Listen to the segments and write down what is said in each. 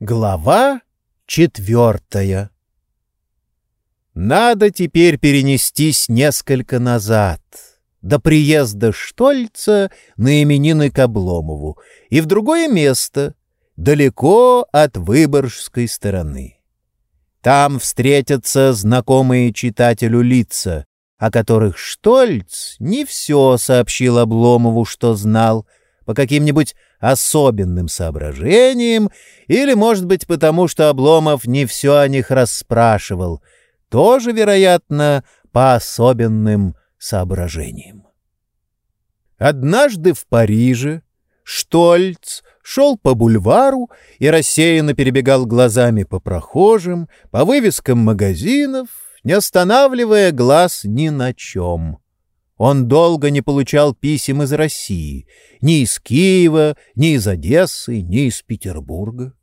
Глава четвертая Надо теперь перенестись несколько назад, до приезда Штольца на именины к Обломову, и в другое место, далеко от Выборжской стороны. Там встретятся знакомые читателю лица, о которых Штольц не все сообщил Обломову, что знал, по каким-нибудь особенным соображениям или, может быть, потому что Обломов не все о них расспрашивал, тоже, вероятно, по особенным соображениям. Однажды в Париже Штольц шел по бульвару и рассеянно перебегал глазами по прохожим, по вывескам магазинов, не останавливая глаз ни на чем. Он долго не получал писем из России, ни из Киева, ни из Одессы, ни из Петербурга.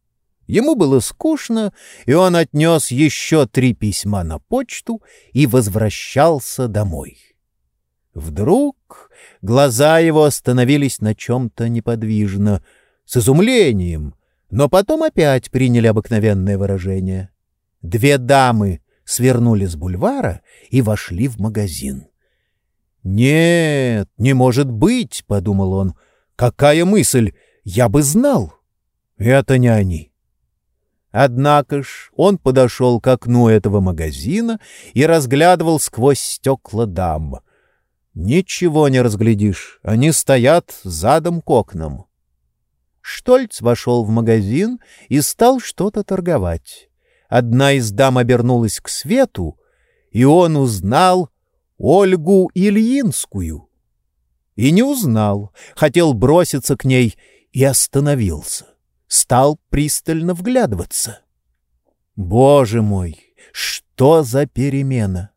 Ему было скучно, и он отнес еще три письма на почту и возвращался домой. Вдруг глаза его остановились на чем-то неподвижно, с изумлением, но потом опять приняли обыкновенное выражение. Две дамы свернули с бульвара и вошли в магазин. «Нет, не может быть», — подумал он. «Какая мысль! Я бы знал!» «Это не они». Однако ж он подошел к окну этого магазина и разглядывал сквозь стекла дам. Ничего не разглядишь, они стоят задом к окнам. Штольц вошел в магазин и стал что-то торговать. Одна из дам обернулась к свету, и он узнал Ольгу Ильинскую. И не узнал, хотел броситься к ней и остановился. Стал пристально вглядываться. Боже мой, что за перемена!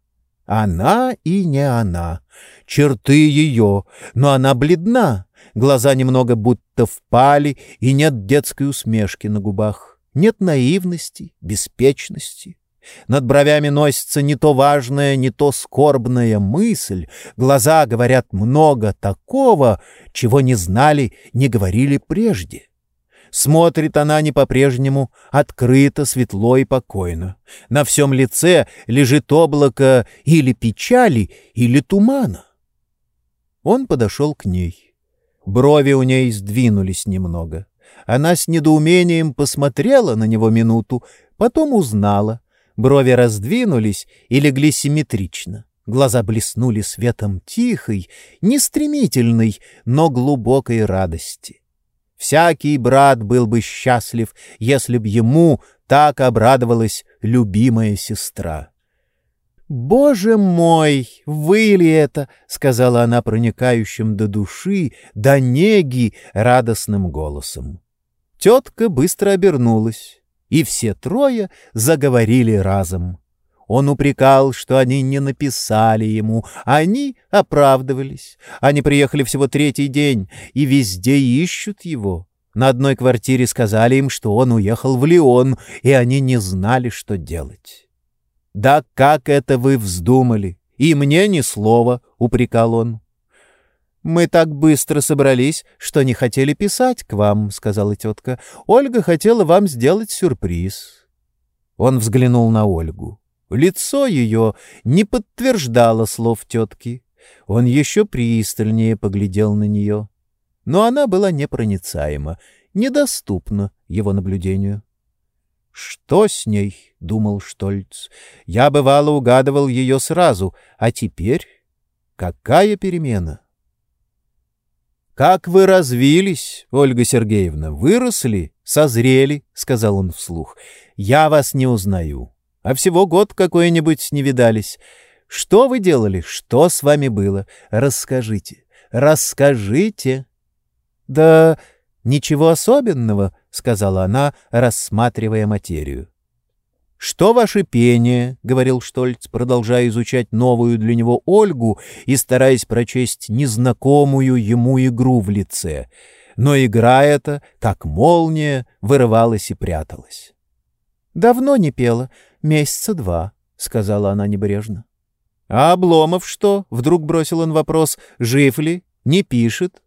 Она и не она. Черты ее, но она бледна, глаза немного будто впали, и нет детской усмешки на губах, нет наивности, беспечности. Над бровями носится не то важная, не то скорбная мысль. Глаза говорят много такого, чего не знали, не говорили прежде. Смотрит она не по-прежнему, открыто, светло и покойно. На всем лице лежит облако или печали, или тумана. Он подошел к ней. Брови у ней сдвинулись немного. Она с недоумением посмотрела на него минуту, потом узнала. Брови раздвинулись и легли симметрично. Глаза блеснули светом тихой, не стремительной, но глубокой радости. Всякий брат был бы счастлив, если б ему так обрадовалась любимая сестра. «Боже мой, вы ли это?» — сказала она проникающим до души, до неги радостным голосом. Тетка быстро обернулась и все трое заговорили разом. Он упрекал, что они не написали ему, они оправдывались. Они приехали всего третий день и везде ищут его. На одной квартире сказали им, что он уехал в Лион, и они не знали, что делать. «Да как это вы вздумали? И мне ни слова», — упрекал он. «Мы так быстро собрались, что не хотели писать к вам», — сказала тетка. «Ольга хотела вам сделать сюрприз». Он взглянул на Ольгу. Лицо ее не подтверждало слов тетки. Он еще пристальнее поглядел на нее. Но она была непроницаема, недоступна его наблюдению. «Что с ней?» — думал Штольц. «Я, бывало, угадывал ее сразу, а теперь какая перемена?» «Как вы развились, Ольга Сергеевна, выросли, созрели», — сказал он вслух. «Я вас не узнаю. А всего год какой-нибудь не видались. Что вы делали? Что с вами было? Расскажите, расскажите». «Да ничего особенного», — сказала она, рассматривая материю. «Что ваше пение?» — говорил Штольц, продолжая изучать новую для него Ольгу и стараясь прочесть незнакомую ему игру в лице. Но игра эта, как молния, вырывалась и пряталась. «Давно не пела, месяца два», — сказала она небрежно. «А Обломов что?» — вдруг бросил он вопрос. «Жив ли? Не пишет?»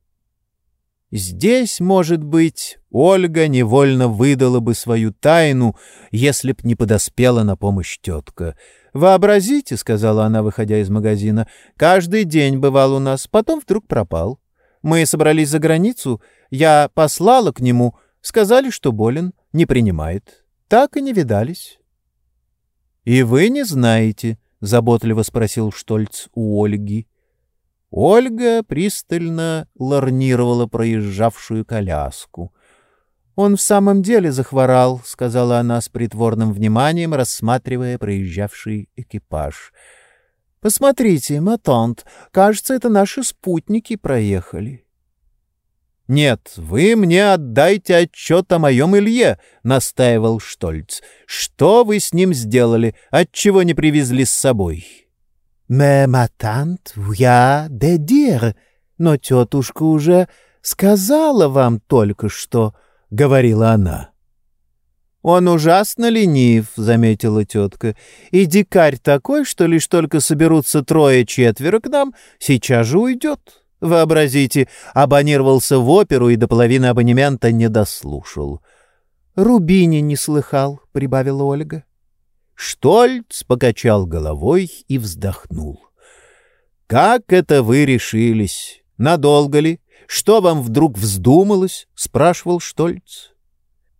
Здесь, может быть, Ольга невольно выдала бы свою тайну, если б не подоспела на помощь тетка. «Вообразите», — сказала она, выходя из магазина, — «каждый день бывал у нас, потом вдруг пропал. Мы собрались за границу, я послала к нему, сказали, что болен, не принимает. Так и не видались». «И вы не знаете», — заботливо спросил Штольц у Ольги. Ольга пристально ларнировала проезжавшую коляску. «Он в самом деле захворал», — сказала она с притворным вниманием, рассматривая проезжавший экипаж. «Посмотрите, Матант, кажется, это наши спутники проехали». «Нет, вы мне отдайте отчет о моем Илье», — настаивал Штольц. «Что вы с ним сделали? Отчего не привезли с собой?» «Mais ma tante vient de dire, но тетушка уже сказала вам только что», — говорила она. «Он ужасно ленив», — заметила тетка, — «и дикарь такой, что лишь только соберутся трое-четверо к нам, сейчас же уйдет». Вообразите, абонировался в оперу и до половины абонемента не дослушал. «Рубини не слыхал», — прибавила Ольга. Штольц покачал головой и вздохнул. «Как это вы решились? Надолго ли? Что вам вдруг вздумалось?» — спрашивал Штольц.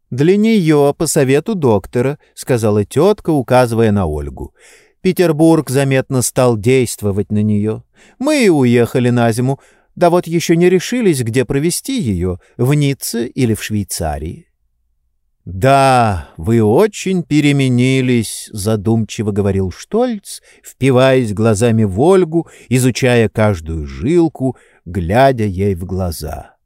«Для нее, по совету доктора», — сказала тетка, указывая на Ольгу. «Петербург заметно стал действовать на нее. Мы и уехали на зиму, да вот еще не решились, где провести ее, в Ницце или в Швейцарии. «Да, вы очень переменились», — задумчиво говорил Штольц, впиваясь глазами в Ольгу, изучая каждую жилку, глядя ей в глаза.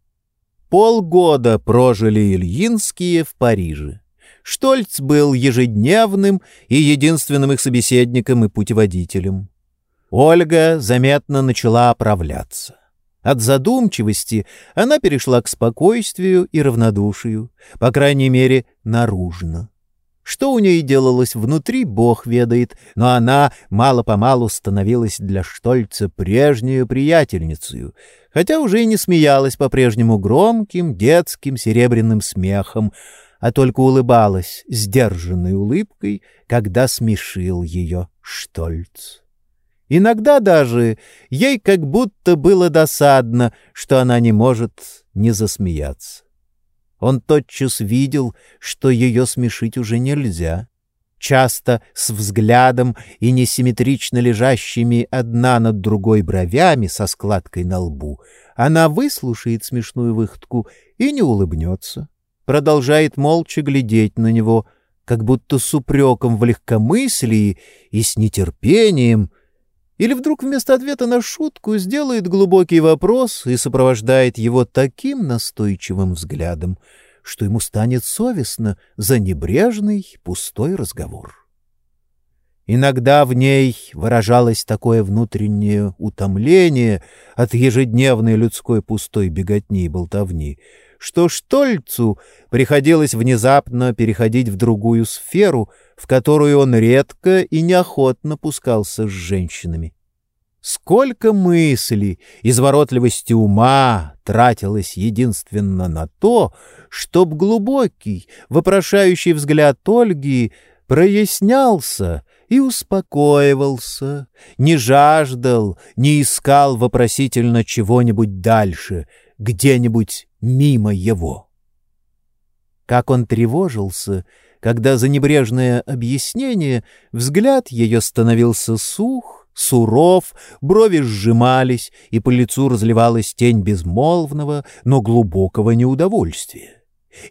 Полгода прожили Ильинские в Париже. Штольц был ежедневным и единственным их собеседником и путеводителем. Ольга заметно начала оправляться. От задумчивости она перешла к спокойствию и равнодушию, по крайней мере, наружно. Что у ней делалось внутри, бог ведает, но она мало-помалу становилась для Штольца прежнюю приятельницей, хотя уже и не смеялась по-прежнему громким детским серебряным смехом, а только улыбалась сдержанной улыбкой, когда смешил ее Штольц. Иногда даже ей как будто было досадно, что она не может не засмеяться. Он тотчас видел, что ее смешить уже нельзя. Часто с взглядом и несимметрично лежащими одна над другой бровями со складкой на лбу, она выслушает смешную выходку и не улыбнется. Продолжает молча глядеть на него, как будто с упреком в легкомыслии и с нетерпением — или вдруг вместо ответа на шутку сделает глубокий вопрос и сопровождает его таким настойчивым взглядом, что ему станет совестно за небрежный, пустой разговор. Иногда в ней выражалось такое внутреннее утомление от ежедневной людской пустой беготни и болтовни, что Штольцу приходилось внезапно переходить в другую сферу — в которую он редко и неохотно пускался с женщинами. Сколько мыслей, изворотливости ума тратилось единственно на то, чтоб глубокий, вопрошающий взгляд Ольги прояснялся и успокоивался, не жаждал, не искал вопросительно чего-нибудь дальше, где-нибудь мимо его. Как он тревожился — когда за небрежное объяснение взгляд ее становился сух, суров, брови сжимались, и по лицу разливалась тень безмолвного, но глубокого неудовольствия.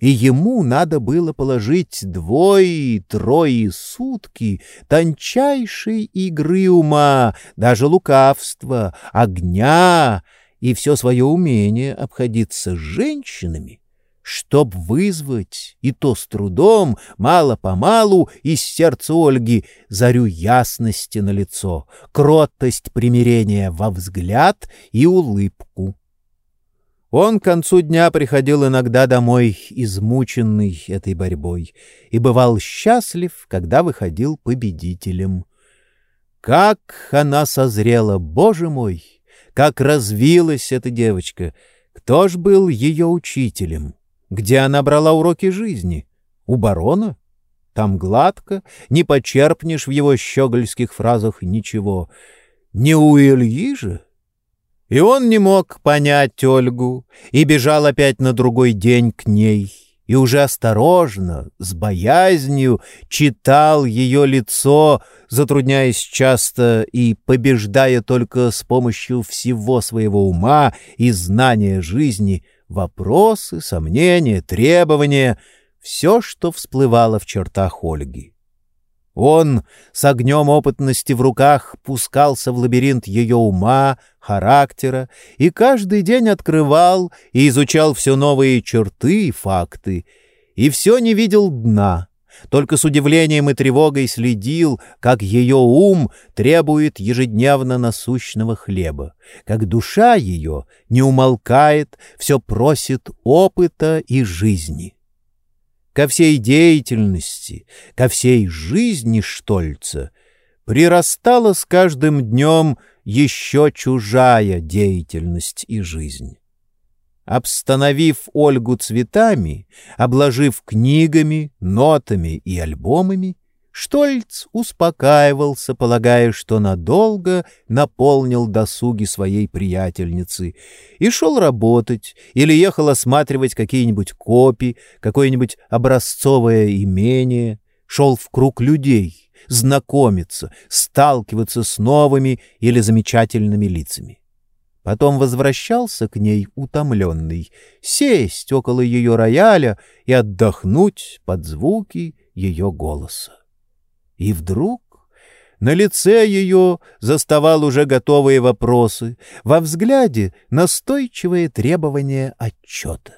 И ему надо было положить двое-трое сутки тончайшей игры ума, даже лукавства, огня и все свое умение обходиться с женщинами, чтоб вызвать, и то с трудом, мало-помалу, из сердца Ольги зарю ясности на лицо, кротость примирения во взгляд и улыбку. Он к концу дня приходил иногда домой, измученный этой борьбой, и бывал счастлив, когда выходил победителем. Как она созрела, боже мой! Как развилась эта девочка! Кто ж был ее учителем? Где она брала уроки жизни? У барона? Там гладко, не почерпнешь в его щегольских фразах ничего. Не у Ильи же? И он не мог понять Ольгу и бежал опять на другой день к ней и уже осторожно, с боязнью читал ее лицо, затрудняясь часто и побеждая только с помощью всего своего ума и знания жизни вопросы, сомнения, требования, все, что всплывало в чертах Ольги. Он с огнем опытности в руках пускался в лабиринт ее ума, характера и каждый день открывал и изучал все новые черты и факты, и все не видел дна, только с удивлением и тревогой следил, как ее ум требует ежедневно насущного хлеба, как душа ее не умолкает, все просит опыта и жизни ко всей деятельности, ко всей жизни Штольца прирастала с каждым днем еще чужая деятельность и жизнь. Обстановив Ольгу цветами, обложив книгами, нотами и альбомами, Штольц успокаивался, полагая, что надолго наполнил досуги своей приятельницы, и шел работать или ехал осматривать какие-нибудь копи, какое-нибудь образцовое имение, шел в круг людей, знакомиться, сталкиваться с новыми или замечательными лицами. Потом возвращался к ней утомленный, сесть около ее рояля и отдохнуть под звуки ее голоса. И вдруг на лице ее заставал уже готовые вопросы, во взгляде настойчивые требования отчета.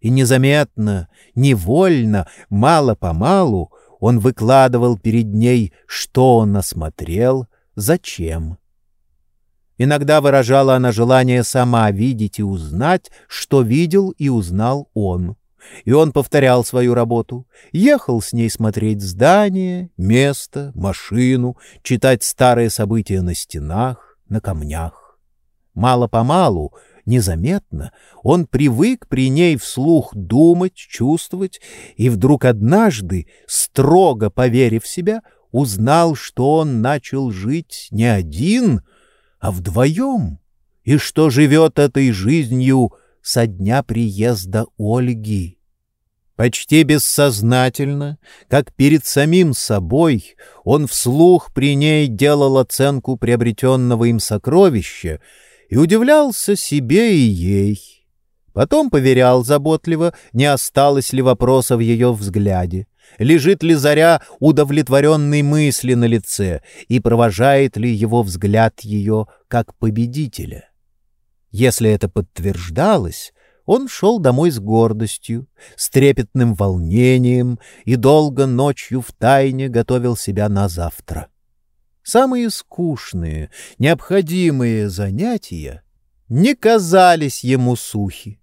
И незаметно, невольно, мало-помалу он выкладывал перед ней, что он осмотрел, зачем. Иногда выражала она желание сама видеть и узнать, что видел и узнал он. И он повторял свою работу, ехал с ней смотреть здание, место, машину, читать старые события на стенах, на камнях. Мало-помалу, незаметно, он привык при ней вслух думать, чувствовать, и вдруг однажды, строго поверив себя, узнал, что он начал жить не один, а вдвоем, и что живет этой жизнью — со дня приезда Ольги. Почти бессознательно, как перед самим собой, он вслух при ней делал оценку приобретенного им сокровища и удивлялся себе и ей. Потом поверял заботливо, не осталось ли вопроса в ее взгляде, лежит ли заря удовлетворенной мысли на лице и провожает ли его взгляд ее как победителя. Если это подтверждалось, он шел домой с гордостью, с трепетным волнением и долго ночью в тайне готовил себя на завтра. Самые скучные, необходимые занятия не казались ему сухи,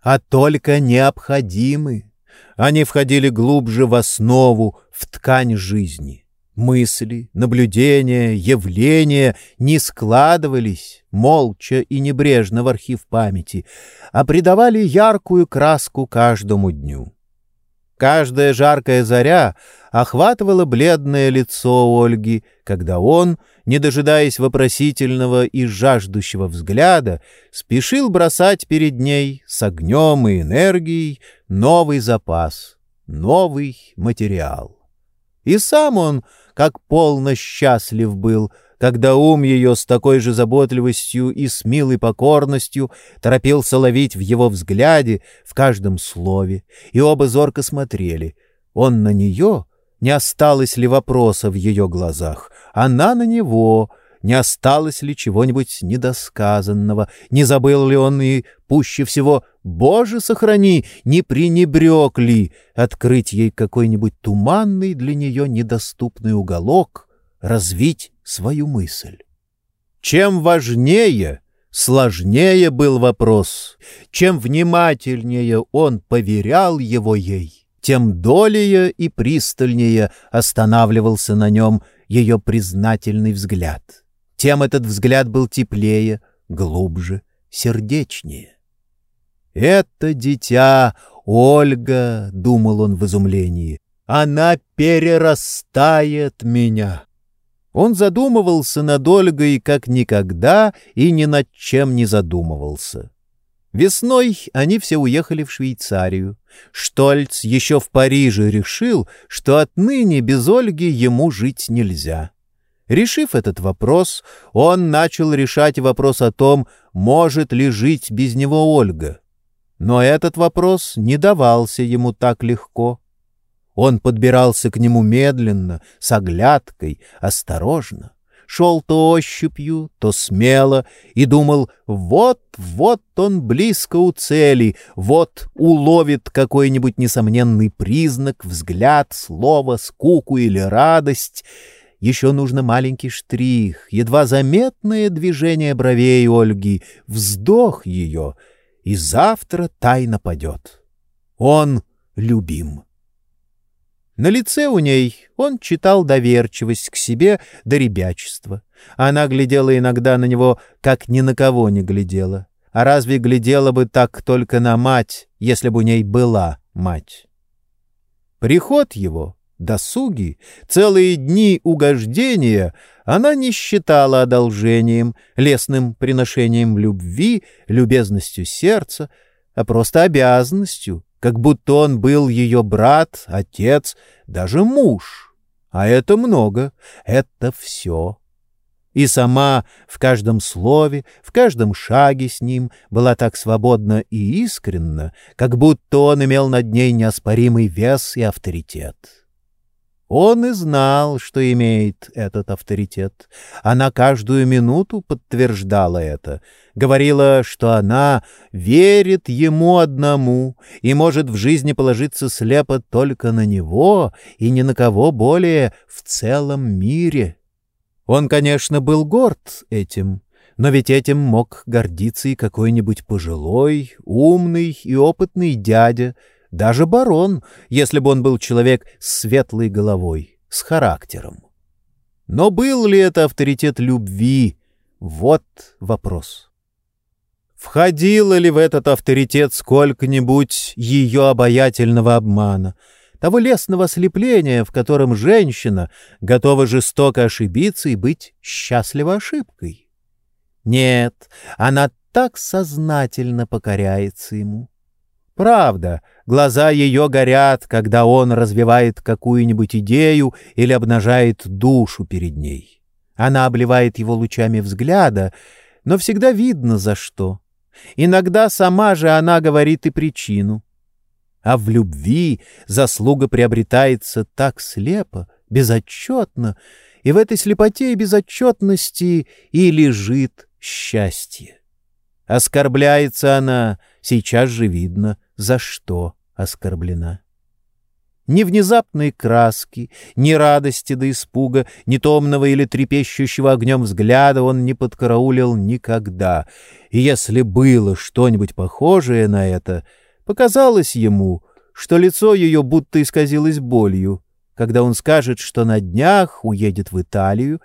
а только необходимы. Они входили глубже в основу, в ткань жизни. Мысли, наблюдения, явления не складывались молча и небрежно в архив памяти, а придавали яркую краску каждому дню. Каждая жаркая заря охватывала бледное лицо Ольги, когда он, не дожидаясь вопросительного и жаждущего взгляда, спешил бросать перед ней с огнем и энергией новый запас, новый материал. И сам он как полно счастлив был, когда ум ее с такой же заботливостью и с милой покорностью торопился ловить в его взгляде, в каждом слове, и оба зорко смотрели. Он на нее, не осталось ли вопроса в ее глазах, она на него — не осталось ли чего-нибудь недосказанного, не забыл ли он и, пуще всего, «Боже, сохрани!» не пренебрег ли открыть ей какой-нибудь туманный для нее недоступный уголок, развить свою мысль. Чем важнее, сложнее был вопрос, чем внимательнее он поверял его ей, тем долее и пристальнее останавливался на нем ее признательный взгляд тем этот взгляд был теплее, глубже, сердечнее. «Это дитя, Ольга», — думал он в изумлении, — «она перерастает меня». Он задумывался над Ольгой как никогда и ни над чем не задумывался. Весной они все уехали в Швейцарию. Штольц еще в Париже решил, что отныне без Ольги ему жить нельзя. Решив этот вопрос, он начал решать вопрос о том, может ли жить без него Ольга. Но этот вопрос не давался ему так легко. Он подбирался к нему медленно, с оглядкой, осторожно. Шел то ощупью, то смело и думал, вот-вот он близко у цели, вот уловит какой-нибудь несомненный признак, взгляд, слово, скуку или радость. Еще нужно маленький штрих, едва заметное движение бровей Ольги, вздох ее, и завтра тайна падет. Он любим. На лице у ней он читал доверчивость к себе до ребячества. Она глядела иногда на него, как ни на кого не глядела. А разве глядела бы так только на мать, если бы у ней была мать? Приход его, досуги, целые дни угождения она не считала одолжением, лесным приношением любви, любезностью сердца, а просто обязанностью, как будто он был ее брат, отец, даже муж. А это много, это все. И сама в каждом слове, в каждом шаге с ним была так свободна и искренна, как будто он имел над ней неоспоримый вес и авторитет. Он и знал, что имеет этот авторитет. Она каждую минуту подтверждала это, говорила, что она верит ему одному и может в жизни положиться слепо только на него и ни на кого более в целом мире. Он, конечно, был горд этим, но ведь этим мог гордиться и какой-нибудь пожилой, умный и опытный дядя, даже барон, если бы он был человек с светлой головой, с характером. Но был ли это авторитет любви? Вот вопрос. Входило ли в этот авторитет сколько-нибудь ее обаятельного обмана, того лесного ослепления, в котором женщина готова жестоко ошибиться и быть счастлива ошибкой? Нет, она так сознательно покоряется ему. Правда, глаза ее горят, когда он развивает какую-нибудь идею или обнажает душу перед ней. Она обливает его лучами взгляда, но всегда видно за что. Иногда сама же она говорит и причину. А в любви заслуга приобретается так слепо, безотчетно, и в этой слепоте и безотчетности и лежит счастье. Оскорбляется она, сейчас же видно, за что оскорблена. Ни внезапной краски, ни радости до испуга, ни томного или трепещущего огнем взгляда он не подкараулил никогда. И если было что-нибудь похожее на это, показалось ему, что лицо ее будто исказилось болью, когда он скажет, что на днях уедет в Италию,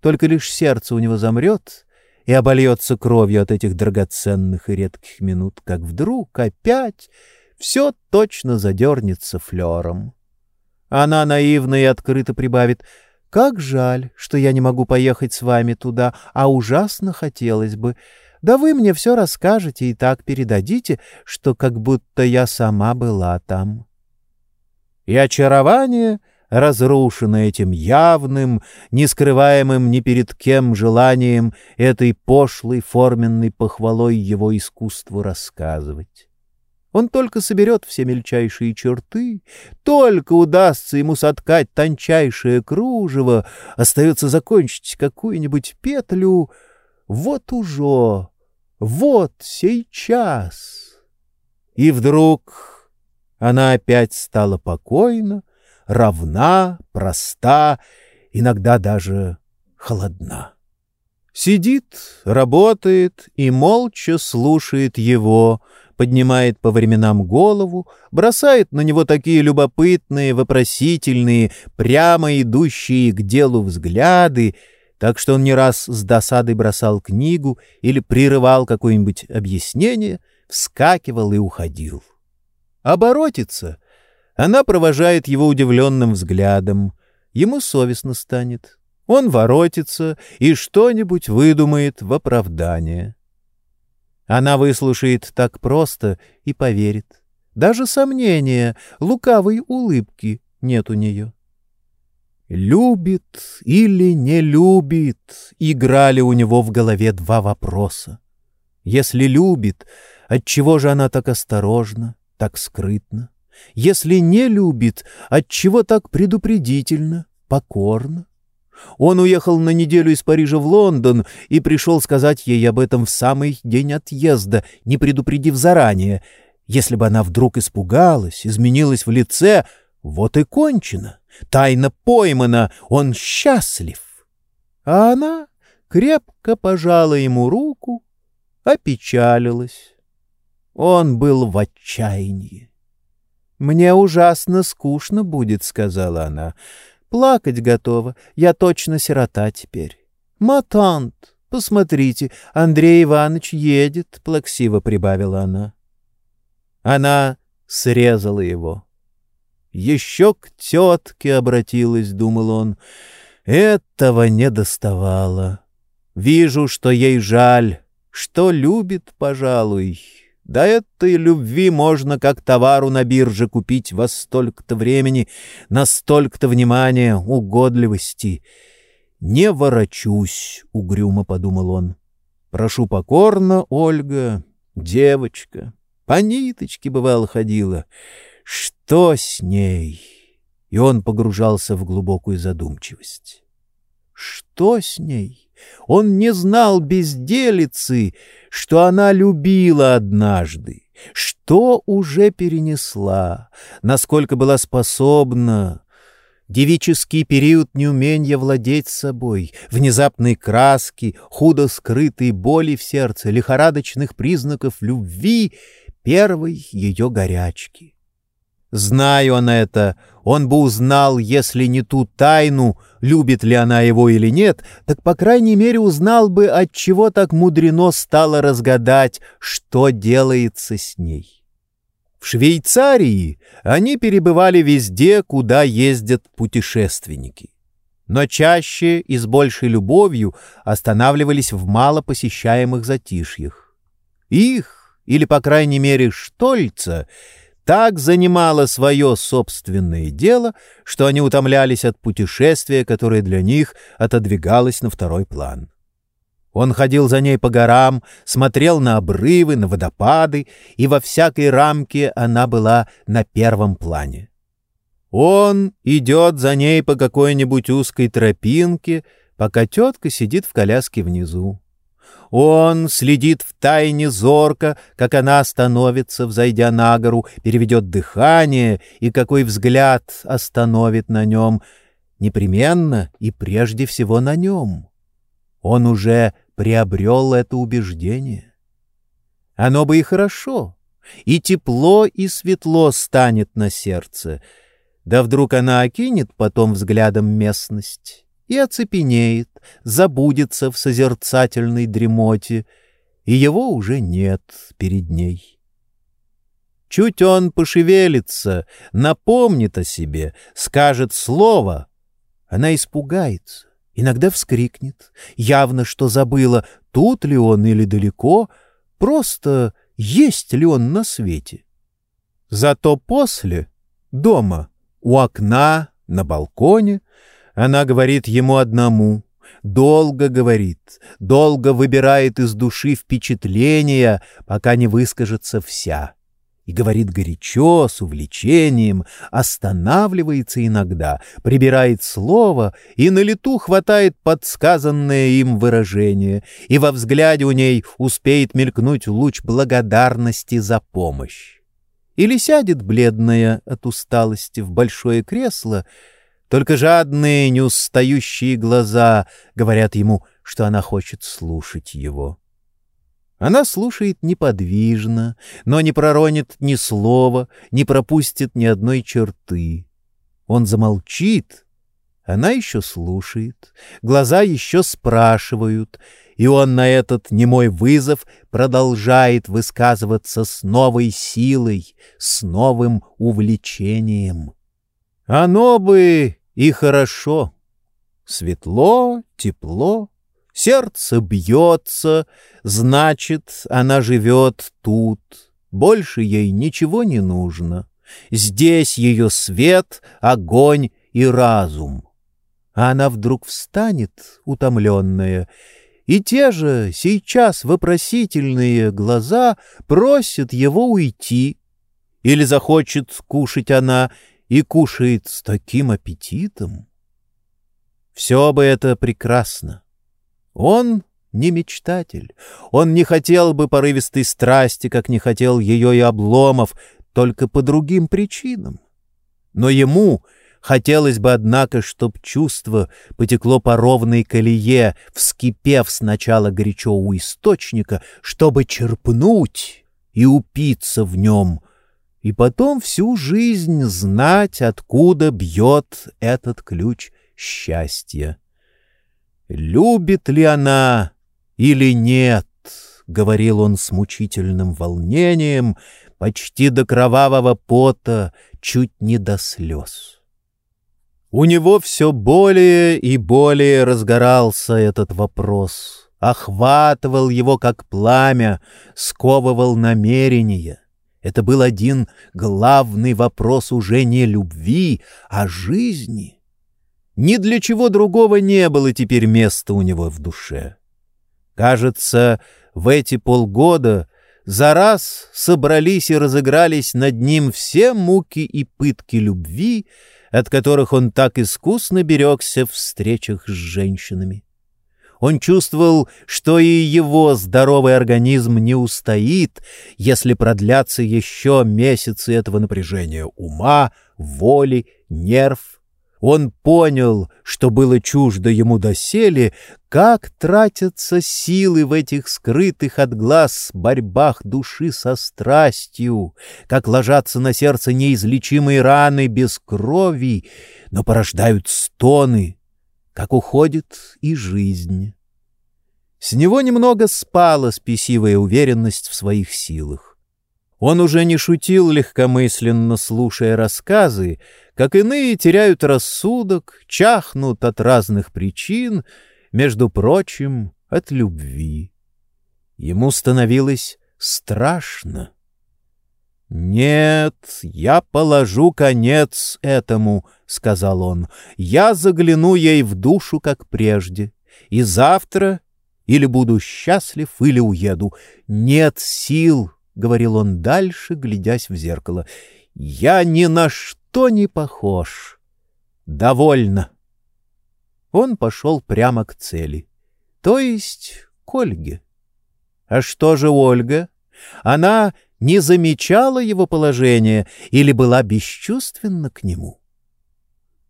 только лишь сердце у него замрет и обольется кровью от этих драгоценных и редких минут, как вдруг опять все точно задернется флером. Она наивно и открыто прибавит «Как жаль, что я не могу поехать с вами туда, а ужасно хотелось бы. Да вы мне все расскажете и так передадите, что как будто я сама была там». И очарование — разрушена этим явным, не скрываемым ни перед кем желанием этой пошлой форменной похвалой его искусству рассказывать. Он только соберет все мельчайшие черты, только удастся ему соткать тончайшее кружево, остается закончить какую-нибудь петлю. Вот уже, вот сейчас. И вдруг она опять стала покойна, равна, проста, иногда даже холодна. Сидит, работает и молча слушает его, поднимает по временам голову, бросает на него такие любопытные, вопросительные, прямо идущие к делу взгляды, так что он не раз с досадой бросал книгу или прерывал какое-нибудь объяснение, вскакивал и уходил. Оборотится. Она провожает его удивленным взглядом. Ему совестно станет. Он воротится и что-нибудь выдумает в оправдание. Она выслушает так просто и поверит. Даже сомнения, лукавой улыбки нет у нее. «Любит или не любит?» — играли у него в голове два вопроса. «Если любит, отчего же она так осторожна, так скрытна? Если не любит, отчего так предупредительно, покорно?» Он уехал на неделю из Парижа в Лондон и пришел сказать ей об этом в самый день отъезда, не предупредив заранее. Если бы она вдруг испугалась, изменилась в лице, вот и кончено. Тайна поймана, он счастлив. А она крепко пожала ему руку, опечалилась. Он был в отчаянии. «Мне ужасно скучно будет», — сказала она. «Плакать готова. Я точно сирота теперь». «Матант, посмотрите, Андрей Иванович едет», — плаксиво прибавила она. Она срезала его. Еще к тетке обратилась, — думал он. Этого не доставало. Вижу, что ей жаль, что любит, пожалуй. Да этой любви можно как товару на бирже купить во столько-то времени, на столько-то внимания, угодливости. «Не ворочусь», — угрюмо подумал он. «Прошу покорно, Ольга, девочка, по ниточке, бывало, ходила. Что с ней? И он погружался в глубокую задумчивость. Что с ней? Он не знал безделицы, что она любила однажды, что уже перенесла, насколько была способна. Девический период неумения владеть собой, внезапной краски, худо скрытой боли в сердце, лихорадочных признаков любви, первой ее горячки. Знаю он это, он бы узнал, если не ту тайну, любит ли она его или нет, так, по крайней мере, узнал бы, от чего так мудрено стало разгадать, что делается с ней. В Швейцарии они перебывали везде, куда ездят путешественники. Но чаще и с большей любовью останавливались в малопосещаемых затишьях. Их, или, по крайней мере, Штольца — так занимало свое собственное дело, что они утомлялись от путешествия, которое для них отодвигалось на второй план. Он ходил за ней по горам, смотрел на обрывы, на водопады, и во всякой рамке она была на первом плане. Он идет за ней по какой-нибудь узкой тропинке, пока тетка сидит в коляске внизу. Он следит в тайне зорко, как она остановится, взойдя на гору, переведет дыхание и какой взгляд остановит на нем, непременно и прежде всего на нем. Он уже приобрел это убеждение. Оно бы и хорошо, и тепло, и светло станет на сердце, да вдруг она окинет потом взглядом местность и оцепенеет, забудется в созерцательной дремоте, и его уже нет перед ней. Чуть он пошевелится, напомнит о себе, скажет слово, она испугается, иногда вскрикнет, явно что забыла, тут ли он или далеко, просто есть ли он на свете. Зато после, дома, у окна, на балконе, она говорит ему одному, долго говорит, долго выбирает из души впечатления, пока не выскажется вся. И говорит горячо, с увлечением, останавливается иногда, прибирает слово и на лету хватает подсказанное им выражение, и во взгляде у ней успеет мелькнуть луч благодарности за помощь. Или сядет бледная от усталости в большое кресло — только жадные, неустающие глаза говорят ему, что она хочет слушать его. Она слушает неподвижно, но не проронит ни слова, не пропустит ни одной черты. Он замолчит, она еще слушает, глаза еще спрашивают, и он на этот немой вызов продолжает высказываться с новой силой, с новым увлечением. Оно бы и хорошо. Светло, тепло, сердце бьется, значит, она живет тут. Больше ей ничего не нужно. Здесь ее свет, огонь и разум. А она вдруг встанет, утомленная, и те же сейчас вопросительные глаза просят его уйти. Или захочет кушать она и кушает с таким аппетитом. Все бы это прекрасно. Он не мечтатель. Он не хотел бы порывистой страсти, как не хотел ее и обломов, только по другим причинам. Но ему хотелось бы, однако, чтоб чувство потекло по ровной колее, вскипев сначала горячо у источника, чтобы черпнуть и упиться в нем, и потом всю жизнь знать, откуда бьет этот ключ счастья. «Любит ли она или нет?» — говорил он с мучительным волнением, почти до кровавого пота, чуть не до слез. У него все более и более разгорался этот вопрос, охватывал его как пламя, сковывал намерения. Это был один главный вопрос уже не любви, а жизни. Ни для чего другого не было теперь места у него в душе. Кажется, в эти полгода за раз собрались и разыгрались над ним все муки и пытки любви, от которых он так искусно берегся в встречах с женщинами. Он чувствовал, что и его здоровый организм не устоит, если продлятся еще месяцы этого напряжения ума, воли, нерв. Он понял, что было чуждо ему доселе, как тратятся силы в этих скрытых от глаз борьбах души со страстью, как ложатся на сердце неизлечимые раны без крови, но порождают стоны, как уходит и жизнь. С него немного спала спесивая уверенность в своих силах. Он уже не шутил легкомысленно, слушая рассказы, как иные теряют рассудок, чахнут от разных причин, между прочим, от любви. Ему становилось страшно. «Нет, я положу конец этому», — сказал он. «Я загляну ей в душу, как прежде, и завтра или буду счастлив, или уеду. Нет сил — говорил он дальше, глядясь в зеркало, — «я ни на что не похож. Довольно». Он пошел прямо к цели, то есть к Ольге. А что же Ольга? Она не замечала его положения или была бесчувственна к нему?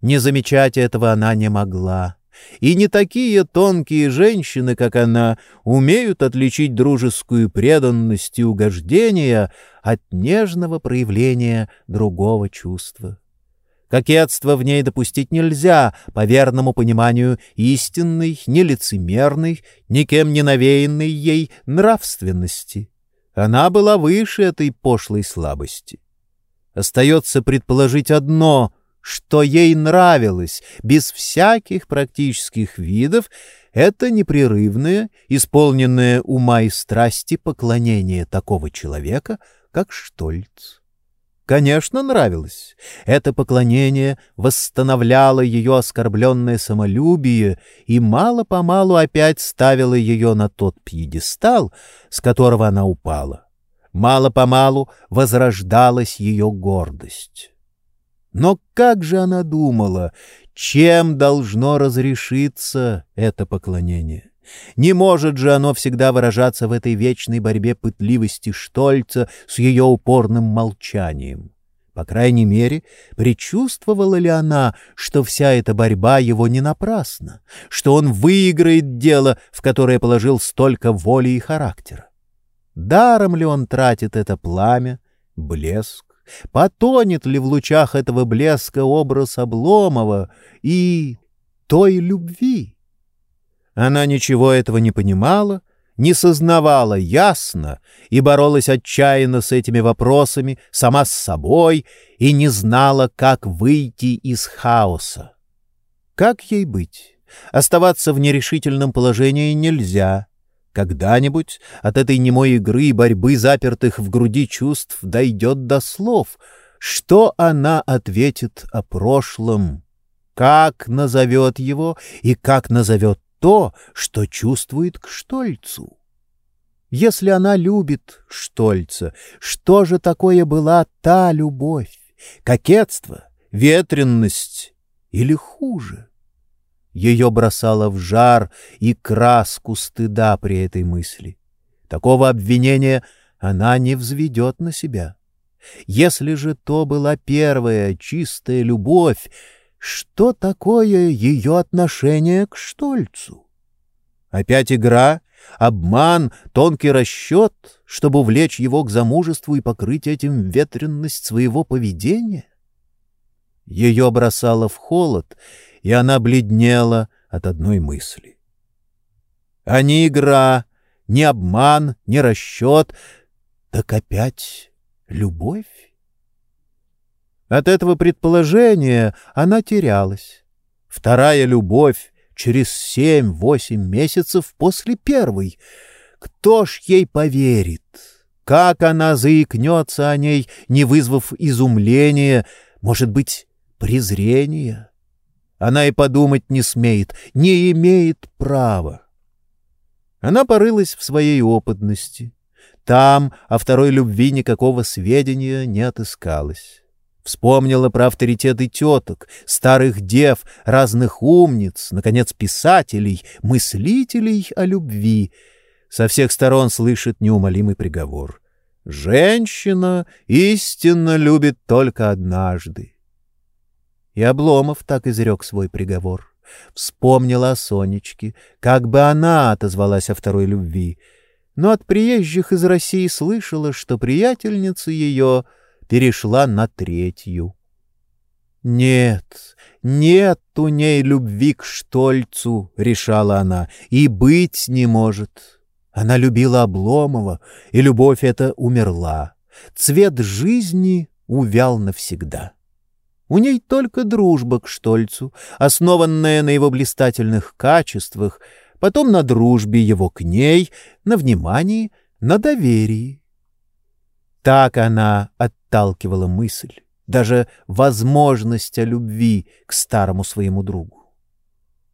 Не замечать этого она не могла. И не такие тонкие женщины, как она, умеют отличить дружескую преданность и угождение от нежного проявления другого чувства. Кокетство в ней допустить нельзя, по верному пониманию истинной, нелицемерной, никем не навеянной ей нравственности. Она была выше этой пошлой слабости. Остается предположить одно — что ей нравилось, без всяких практических видов, это непрерывное, исполненное ума и страсти поклонение такого человека, как Штольц. Конечно, нравилось. Это поклонение восстановляло ее оскорбленное самолюбие и мало-помалу опять ставило ее на тот пьедестал, с которого она упала. Мало-помалу возрождалась ее гордость. Но как же она думала, чем должно разрешиться это поклонение? Не может же оно всегда выражаться в этой вечной борьбе пытливости Штольца с ее упорным молчанием. По крайней мере, предчувствовала ли она, что вся эта борьба его не напрасна, что он выиграет дело, в которое положил столько воли и характера? Даром ли он тратит это пламя, блеск, Потонет ли в лучах этого блеска образ Обломова и той любви? Она ничего этого не понимала, не сознавала ясно и боролась отчаянно с этими вопросами, сама с собой, и не знала, как выйти из хаоса. Как ей быть? Оставаться в нерешительном положении нельзя. Когда-нибудь от этой немой игры и борьбы запертых в груди чувств дойдет до слов. Что она ответит о прошлом? Как назовет его и как назовет то, что чувствует к Штольцу. Если она любит Штольца, что же такое была та любовь? Кокетство, ветренность или хуже? Ее бросало в жар и краску стыда при этой мысли. Такого обвинения она не взведет на себя. Если же то была первая чистая любовь, что такое ее отношение к Штольцу? Опять игра, обман, тонкий расчет, чтобы увлечь его к замужеству и покрыть этим ветренность своего поведения? Ее бросало в холод, и она бледнела от одной мысли. А ни игра, ни обман, ни расчет, так опять любовь. От этого предположения она терялась. Вторая любовь через семь-восемь месяцев после первой. Кто ж ей поверит? Как она заикнется о ней, не вызвав изумления, может быть, презрения? Она и подумать не смеет, не имеет права. Она порылась в своей опытности. Там о второй любви никакого сведения не отыскалось. Вспомнила про авторитеты теток, старых дев, разных умниц, наконец, писателей, мыслителей о любви. Со всех сторон слышит неумолимый приговор. Женщина истинно любит только однажды. И Обломов так изрек свой приговор. Вспомнила о Сонечке, как бы она отозвалась о второй любви. Но от приезжих из России слышала, что приятельница ее — перешла на третью. «Нет, нет у ней любви к Штольцу», — решала она, — «и быть не может». Она любила Обломова, и любовь эта умерла. Цвет жизни увял навсегда. У ней только дружба к Штольцу, основанная на его блистательных качествах, потом на дружбе его к ней, на внимании, на доверии. Так она отталкивала мысль, даже возможность о любви к старому своему другу.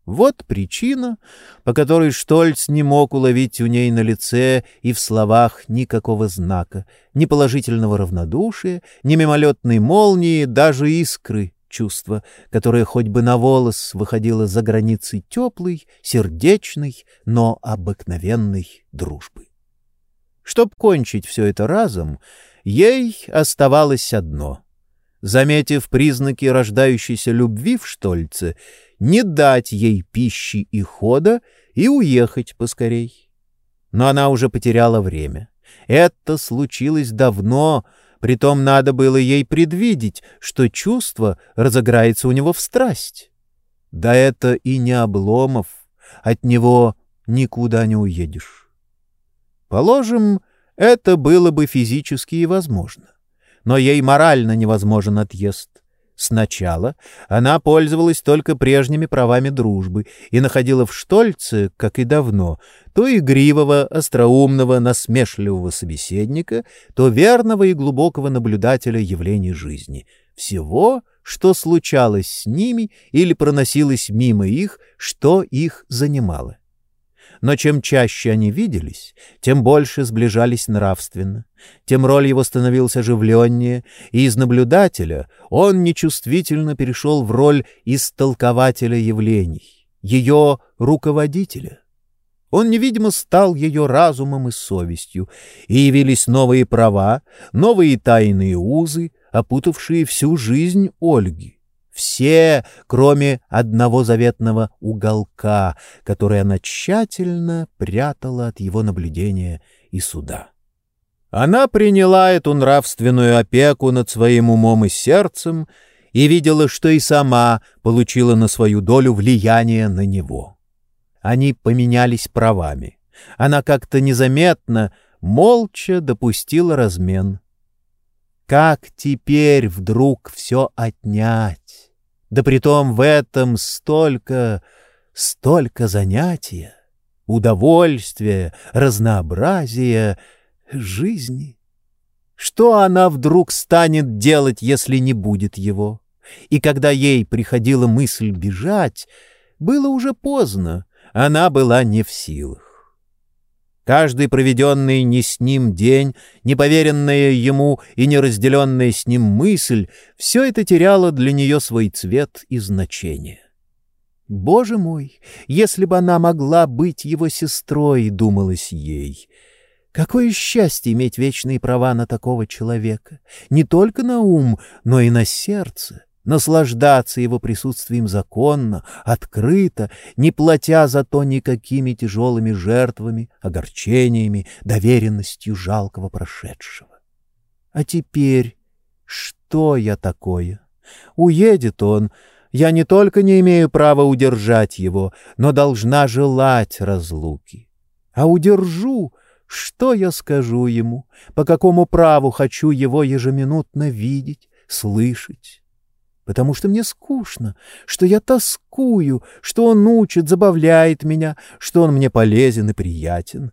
Вот причина, по которой Штольц не мог уловить у ней на лице и в словах никакого знака, ни положительного равнодушия, ни мимолетной молнии, даже искры чувства, которое хоть бы на волос выходило за границы теплой, сердечной, но обыкновенной дружбы. Чтоб кончить все это разом, ей оставалось одно — заметив признаки рождающейся любви в Штольце, не дать ей пищи и хода и уехать поскорей. Но она уже потеряла время. Это случилось давно, притом надо было ей предвидеть, что чувство разыграется у него в страсть. Да это и не Обломов, от него никуда не уедешь. Положим, это было бы физически и возможно. Но ей морально невозможен отъезд. Сначала она пользовалась только прежними правами дружбы и находила в Штольце, как и давно, то игривого, остроумного, насмешливого собеседника, то верного и глубокого наблюдателя явлений жизни. Всего, что случалось с ними или проносилось мимо их, что их занимало но чем чаще они виделись, тем больше сближались нравственно, тем роль его становилась оживленнее, и из наблюдателя он нечувствительно перешел в роль истолкователя явлений, ее руководителя. Он невидимо стал ее разумом и совестью, и явились новые права, новые тайные узы, опутавшие всю жизнь Ольги. Все, кроме одного заветного уголка, который она тщательно прятала от его наблюдения и суда. Она приняла эту нравственную опеку над своим умом и сердцем и видела, что и сама получила на свою долю влияние на него. Они поменялись правами. Она как-то незаметно, молча допустила размен. Как теперь вдруг все отнять? Да притом в этом столько, столько занятия, удовольствия, разнообразия жизни. Что она вдруг станет делать, если не будет его? И когда ей приходила мысль бежать, было уже поздно, она была не в силах. Каждый проведенный не с ним день, неповеренная ему и неразделенная с ним мысль — все это теряло для нее свой цвет и значение. «Боже мой, если бы она могла быть его сестрой», — думалось ей, — Какое счастье иметь вечные права на такого человека, не только на ум, но и на сердце, наслаждаться его присутствием законно, открыто, не платя за то никакими тяжелыми жертвами, огорчениями, доверенностью жалкого прошедшего. А теперь что я такое? Уедет он, я не только не имею права удержать его, но должна желать разлуки. А удержу, что я скажу ему? По какому праву хочу его ежеминутно видеть, слышать? Потому что мне скучно, что я тоскую, что он учит, забавляет меня, что он мне полезен и приятен.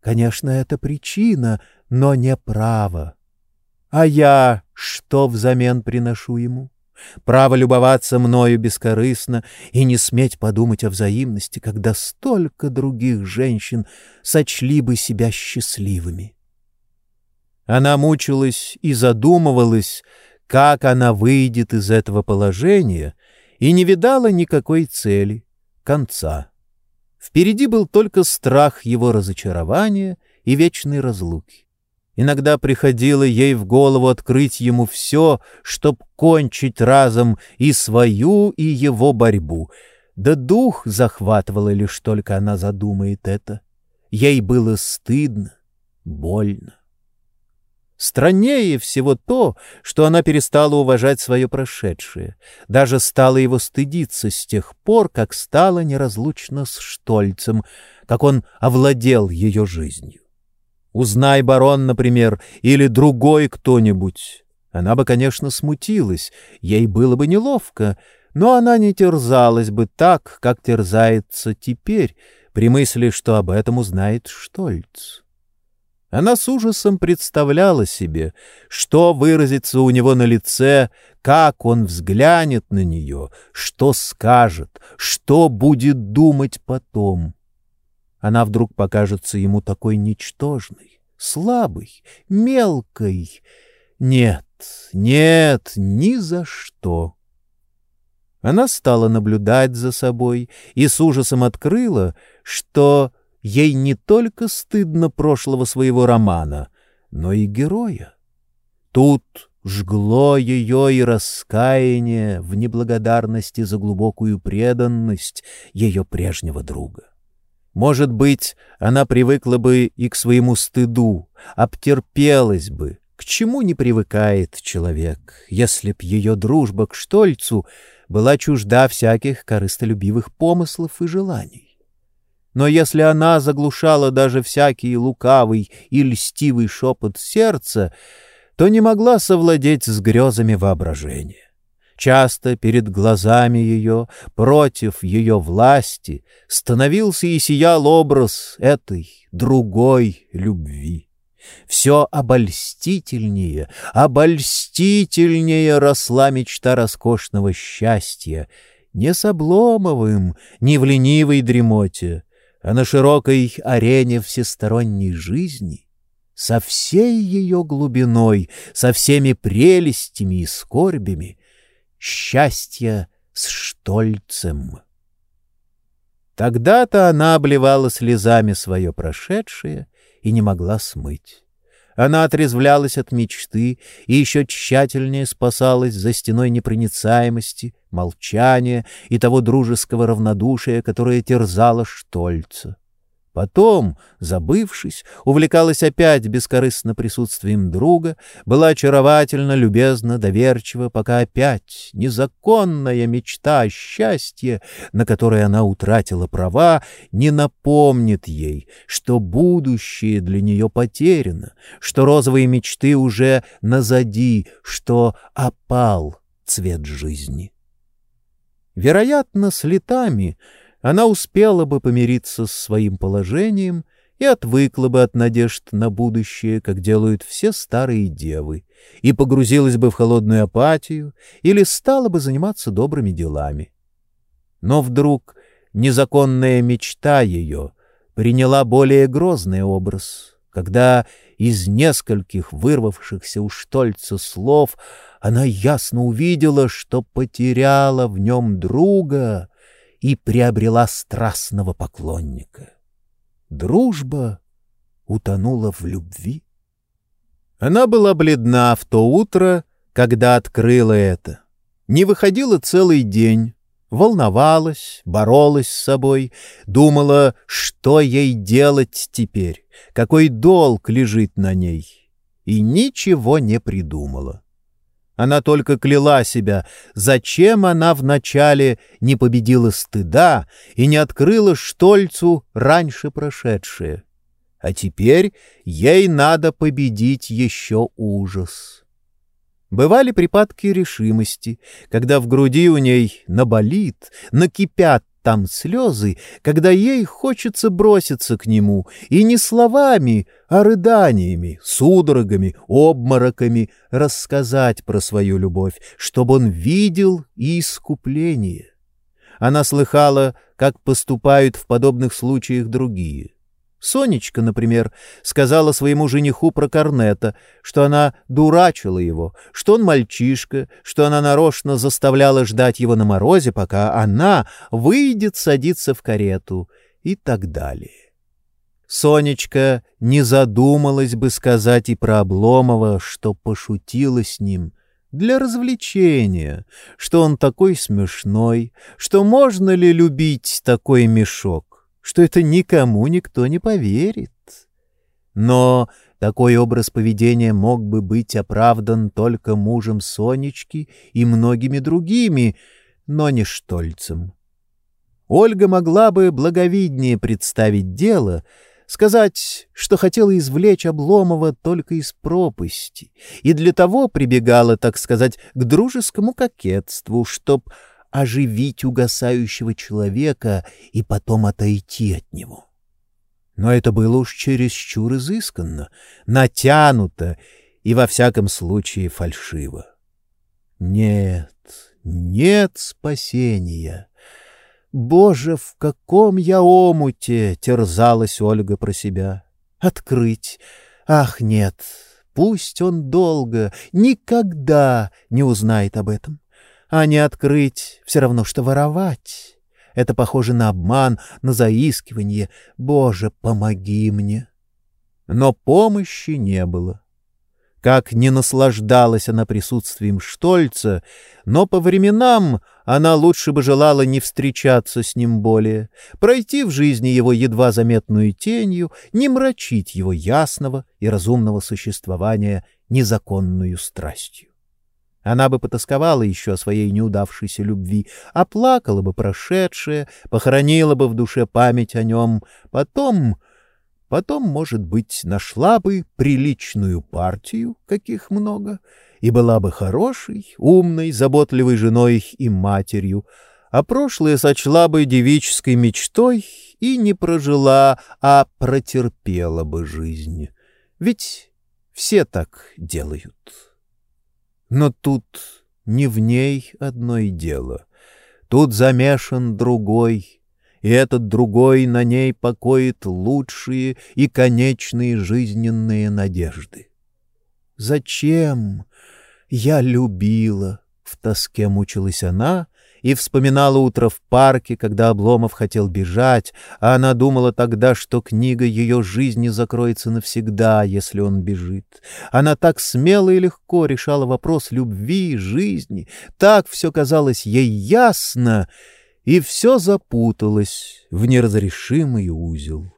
Конечно, это причина, но не право. А я что взамен приношу ему? право любоваться мною бескорыстно и не сметь подумать о взаимности, когда столько других женщин сочли бы себя счастливыми. Она мучилась и задумывалась, как она выйдет из этого положения, и не видала никакой цели, конца. Впереди был только страх его разочарования и вечной разлуки. Иногда приходило ей в голову открыть ему все, чтоб кончить разом и свою, и его борьбу. Да дух захватывало лишь только она задумает это. Ей было стыдно, больно. Страннее всего то, что она перестала уважать свое прошедшее, даже стала его стыдиться с тех пор, как стала неразлучна с Штольцем, как он овладел ее жизнью. Узнай барон, например, или другой кто-нибудь. Она бы, конечно, смутилась, ей было бы неловко, но она не терзалась бы так, как терзается теперь, при мысли, что об этом узнает Штольц. Она с ужасом представляла себе, что выразится у него на лице, как он взглянет на нее, что скажет, что будет думать потом она вдруг покажется ему такой ничтожной, слабой, мелкой. Нет, нет, ни за что. Она стала наблюдать за собой и с ужасом открыла, что ей не только стыдно прошлого своего романа, но и героя. Тут жгло ее и раскаяние в неблагодарности за глубокую преданность ее прежнего друга. Может быть, она привыкла бы и к своему стыду, обтерпелась бы. К чему не привыкает человек, если б ее дружба к Штольцу была чужда всяких корыстолюбивых помыслов и желаний? Но если она заглушала даже всякий лукавый и льстивый шепот сердца, то не могла совладеть с грезами воображения. Часто перед глазами ее, против ее власти, становился и сиял образ этой другой любви. Все обольстительнее, обольстительнее росла мечта роскошного счастья, не с Обломовым, не в ленивой дремоте, а на широкой арене всесторонней жизни, со всей ее глубиной, со всеми прелестями и скорбями, счастья с Штольцем. Тогда-то она обливала слезами свое прошедшее и не могла смыть. Она отрезвлялась от мечты и еще тщательнее спасалась за стеной непроницаемости, молчания и того дружеского равнодушия, которое терзало Штольца. Потом, забывшись, увлекалась опять бескорыстно присутствием друга, была очаровательно, любезно, доверчива, пока опять незаконная мечта о счастье, на которое она утратила права, не напомнит ей, что будущее для нее потеряно, что розовые мечты уже назади, что опал цвет жизни. Вероятно, с летами — она успела бы помириться с своим положением и отвыкла бы от надежд на будущее, как делают все старые девы, и погрузилась бы в холодную апатию или стала бы заниматься добрыми делами. Но вдруг незаконная мечта ее приняла более грозный образ, когда из нескольких вырвавшихся у Штольца слов она ясно увидела, что потеряла в нем друга — и приобрела страстного поклонника. Дружба утонула в любви. Она была бледна в то утро, когда открыла это. Не выходила целый день, волновалась, боролась с собой, думала, что ей делать теперь, какой долг лежит на ней, и ничего не придумала. Она только кляла себя, зачем она вначале не победила стыда и не открыла Штольцу раньше прошедшее. А теперь ей надо победить еще ужас. Бывали припадки решимости, когда в груди у ней наболит, накипят там слезы, когда ей хочется броситься к нему, и не словами, а рыданиями, судорогами, обмороками рассказать про свою любовь, чтобы он видел и искупление. Она слыхала, как поступают в подобных случаях другие. Сонечка, например, сказала своему жениху про Корнета, что она дурачила его, что он мальчишка, что она нарочно заставляла ждать его на морозе, пока она выйдет садиться в карету и так далее. Сонечка не задумалась бы сказать и про Обломова, что пошутила с ним для развлечения, что он такой смешной, что можно ли любить такой мешок что это никому никто не поверит. Но такой образ поведения мог бы быть оправдан только мужем Сонечки и многими другими, но не Штольцем. Ольга могла бы благовиднее представить дело, сказать, что хотела извлечь Обломова только из пропасти, и для того прибегала, так сказать, к дружескому кокетству, чтоб оживить угасающего человека и потом отойти от него. Но это было уж чересчур изысканно, натянуто и во всяком случае фальшиво. Нет, нет спасения. Боже, в каком я омуте! — терзалась Ольга про себя. Открыть? Ах, нет, пусть он долго, никогда не узнает об этом а не открыть все равно, что воровать. Это похоже на обман, на заискивание. Боже, помоги мне. Но помощи не было. Как не наслаждалась она присутствием Штольца, но по временам она лучше бы желала не встречаться с ним более, пройти в жизни его едва заметную тенью, не мрачить его ясного и разумного существования незаконную страстью. Она бы потасковала еще о своей неудавшейся любви, оплакала бы прошедшее, похоронила бы в душе память о нем. Потом, потом, может быть, нашла бы приличную партию, каких много, и была бы хорошей, умной, заботливой женой и матерью, а прошлое сочла бы девической мечтой и не прожила, а протерпела бы жизнь. Ведь все так делают. Но тут не в ней одно и дело. Тут замешан другой, и этот другой на ней покоит лучшие и конечные жизненные надежды. Зачем я любила? В тоске мучилась она, и вспоминала утро в парке, когда Обломов хотел бежать, а она думала тогда, что книга ее жизни закроется навсегда, если он бежит. Она так смело и легко решала вопрос любви, жизни, так все казалось ей ясно, и все запуталось в неразрешимый узел.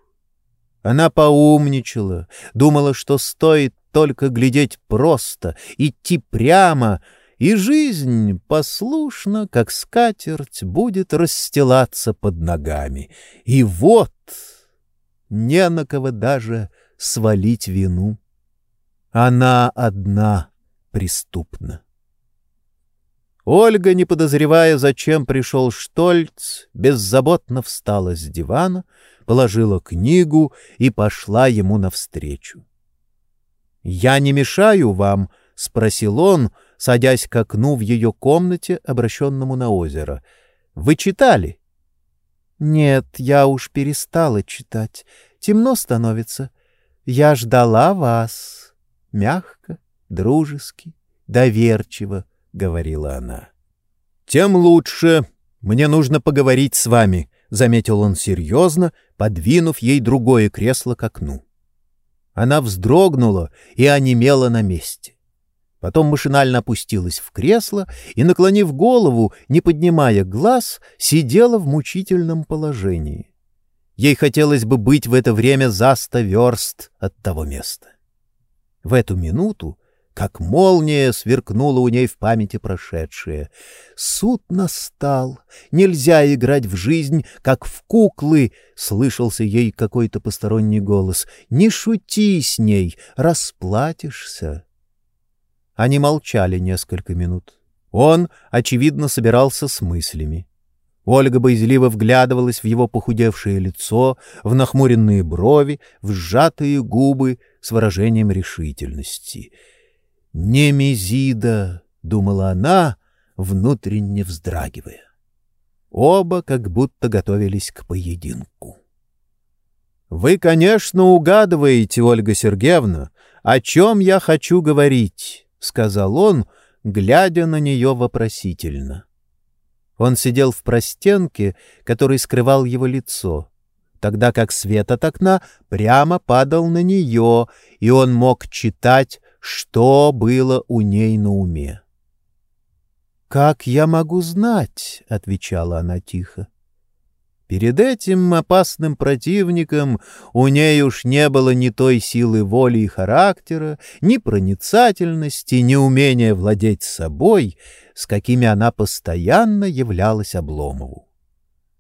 Она поумничала, думала, что стоит только глядеть просто, идти прямо, и жизнь послушно, как скатерть, будет расстилаться под ногами. И вот не на кого даже свалить вину. Она одна преступна. Ольга, не подозревая, зачем пришел Штольц, беззаботно встала с дивана, положила книгу и пошла ему навстречу. «Я не мешаю вам?» — спросил он, садясь к окну в ее комнате, обращенному на озеро. «Вы читали?» «Нет, я уж перестала читать. Темно становится. Я ждала вас. Мягко, дружески, доверчиво», — говорила она. «Тем лучше. Мне нужно поговорить с вами», — заметил он серьезно, подвинув ей другое кресло к окну. Она вздрогнула и онемела на месте. Потом машинально опустилась в кресло и, наклонив голову, не поднимая глаз, сидела в мучительном положении. Ей хотелось бы быть в это время за сто верст от того места. В эту минуту как молния сверкнула у ней в памяти прошедшее. Суд настал. Нельзя играть в жизнь, как в куклы, — слышался ей какой-то посторонний голос. Не шути с ней, расплатишься. Они молчали несколько минут. Он, очевидно, собирался с мыслями. Ольга боязливо вглядывалась в его похудевшее лицо, в нахмуренные брови, в сжатые губы с выражением решительности — «Немезида», — думала она, внутренне вздрагивая. Оба как будто готовились к поединку. «Вы, конечно, угадываете, Ольга Сергеевна, о чем я хочу говорить», — сказал он, глядя на нее вопросительно. Он сидел в простенке, который скрывал его лицо, тогда как свет от окна прямо падал на нее, и он мог читать что было у ней на уме. «Как я могу знать?» — отвечала она тихо. Перед этим опасным противником у ней уж не было ни той силы воли и характера, ни проницательности, ни умения владеть собой, с какими она постоянно являлась Обломову.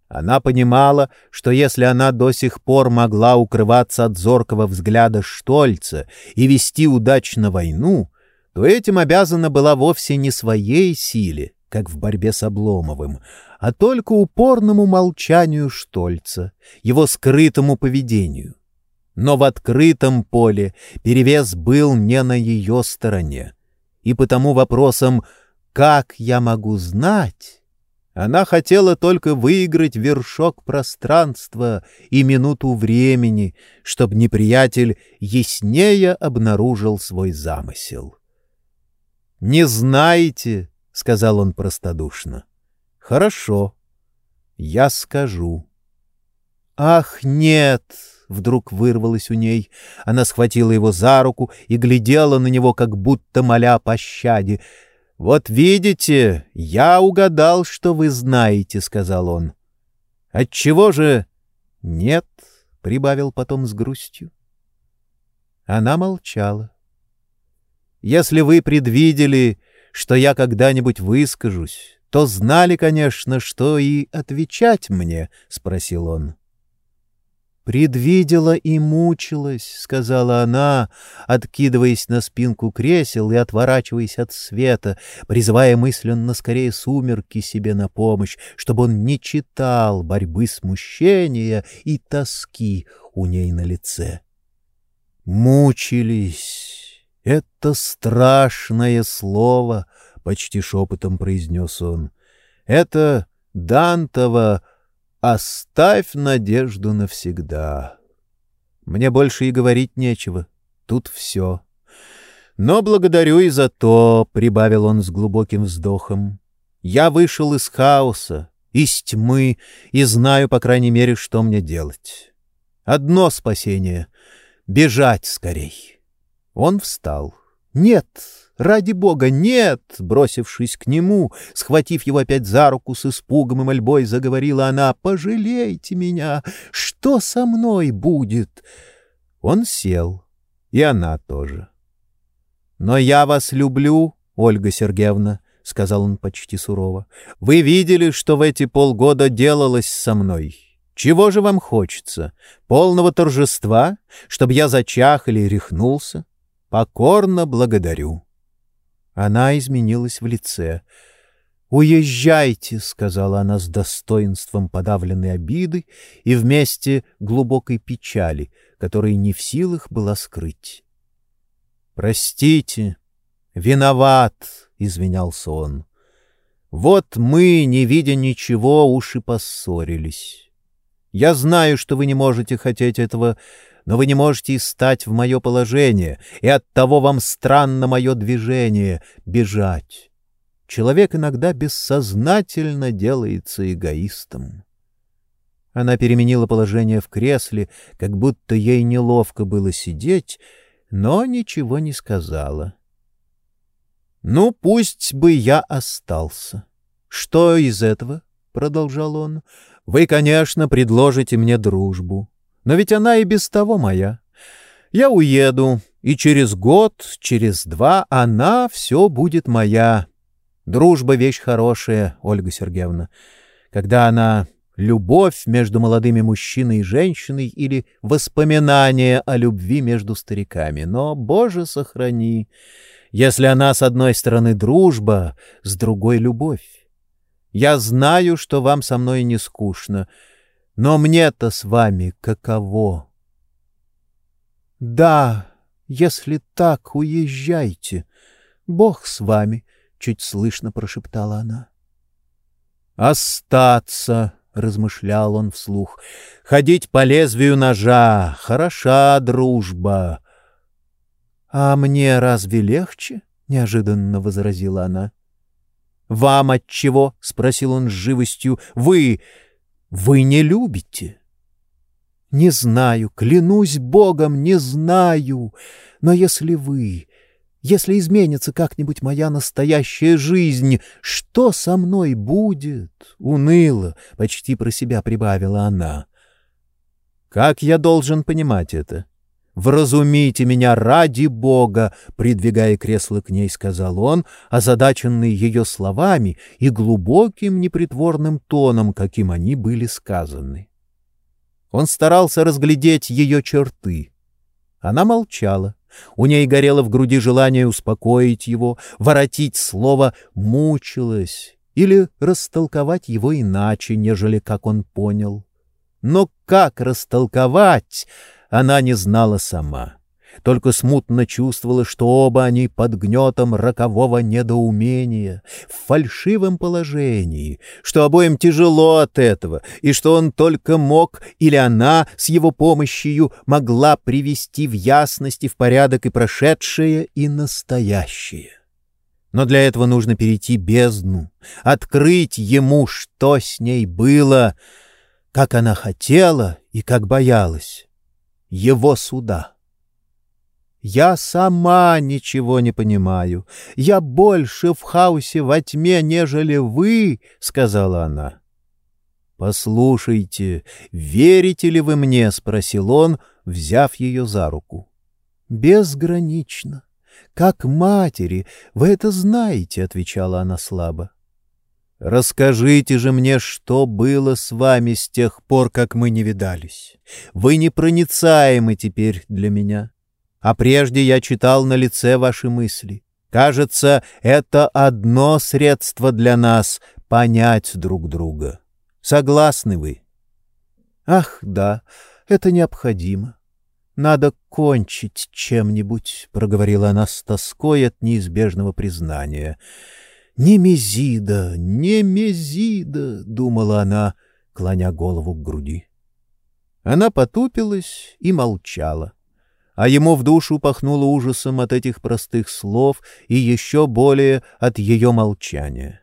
Она понимала, что если она до сих пор могла укрываться от зоркого взгляда Штольца и вести удачно войну, то этим обязана была вовсе не своей силе, как в борьбе с Обломовым, а только упорному молчанию Штольца, его скрытому поведению. Но в открытом поле перевес был не на ее стороне, и потому вопросом «как я могу знать?» Она хотела только выиграть вершок пространства и минуту времени, чтобы неприятель яснее обнаружил свой замысел. «Не знаете», — сказал он простодушно. «Хорошо, я скажу». «Ах, нет!» — вдруг вырвалось у ней. Она схватила его за руку и глядела на него, как будто моля о пощаде. «Вот видите, я угадал, что вы знаете», — сказал он. «Отчего же...» «Нет», — прибавил потом с грустью. Она молчала. «Если вы предвидели, что я когда-нибудь выскажусь, то знали, конечно, что и отвечать мне», — спросил он. «Предвидела и мучилась», — сказала она, откидываясь на спинку кресел и отворачиваясь от света, призывая мысленно скорее сумерки себе на помощь, чтобы он не читал борьбы смущения и тоски у ней на лице. «Мучились! Это страшное слово!» — почти шепотом произнес он. «Это Дантова Оставь надежду навсегда. Мне больше и говорить нечего. Тут все. Но благодарю и за то, — прибавил он с глубоким вздохом. Я вышел из хаоса, из тьмы, и знаю, по крайней мере, что мне делать. Одно спасение — бежать скорей. Он встал. — Нет, — Ради бога, нет!» Бросившись к нему, схватив его опять за руку с испугом и мольбой, заговорила она. «Пожалейте меня! Что со мной будет?» Он сел, и она тоже. «Но я вас люблю, Ольга Сергеевна», — сказал он почти сурово. «Вы видели, что в эти полгода делалось со мной. Чего же вам хочется? Полного торжества? Чтобы я зачах или рехнулся? Покорно благодарю». Она изменилась в лице. «Уезжайте», — сказала она с достоинством подавленной обиды и вместе глубокой печали, которой не в силах была скрыть. «Простите, виноват», — извинялся он. «Вот мы, не видя ничего, уж и поссорились. Я знаю, что вы не можете хотеть этого, но вы не можете и стать в мое положение, и оттого вам странно мое движение — бежать. Человек иногда бессознательно делается эгоистом. Она переменила положение в кресле, как будто ей неловко было сидеть, но ничего не сказала. «Ну, пусть бы я остался. Что из этого?» — продолжал он. «Вы, конечно, предложите мне дружбу. Но ведь она и без того моя. Я уеду, и через год, через два она все будет моя. Дружба — вещь хорошая, Ольга Сергеевна. Когда она любовь между молодыми мужчиной и женщиной или воспоминание о любви между стариками. Но, Боже, сохрани, если она с одной стороны дружба, с другой — любовь. Я знаю, что вам со мной не скучно, но мне-то с вами каково? — Да, если так, уезжайте. Бог с вами, — чуть слышно прошептала она. — Остаться, — размышлял он вслух, — ходить по лезвию ножа, хороша дружба. — А мне разве легче? — неожиданно возразила она. — Вам от чего? — спросил он с живостью. — Вы вы не любите. Не знаю, клянусь Богом, не знаю. Но если вы, если изменится как-нибудь моя настоящая жизнь, что со мной будет? Уныло, почти про себя прибавила она. Как я должен понимать это? «Вразумите меня ради Бога!» — придвигая кресло к ней, сказал он, озадаченный ее словами и глубоким непритворным тоном, каким они были сказаны. Он старался разглядеть ее черты. Она молчала. У ней горело в груди желание успокоить его, воротить слово «мучилась» или растолковать его иначе, нежели как он понял. Но как растолковать? Она не знала сама. Только смутно чувствовала, что оба они под гнетом рокового недоумения, в фальшивом положении, что обоим тяжело от этого, и что он только мог, или она с его помощью могла привести в ясность и в порядок и прошедшее, и настоящее. Но для этого нужно перейти бездну, открыть ему, что с ней было, как она хотела и как боялась его суда. Я сама ничего не понимаю. Я больше в хаосе во тьме, нежели вы, — сказала она. «Послушайте, верите ли вы мне?» — спросил он, взяв ее за руку. «Безгранично. Как матери, вы это знаете», — отвечала она слабо. Расскажите же мне, что было с вами с тех пор, как мы не видались. Вы непроницаемы теперь для меня. А прежде я читал на лице ваши мысли. Кажется, это одно средство для нас — понять друг друга. Согласны вы? Ах, да, это необходимо. Надо кончить чем-нибудь, — проговорила она с тоской от неизбежного признания. «Немезида, Немезида!» — думала она, клоня голову к груди. Она потупилась и молчала, а ему в душу пахнуло ужасом от этих простых слов и еще более от ее молчания.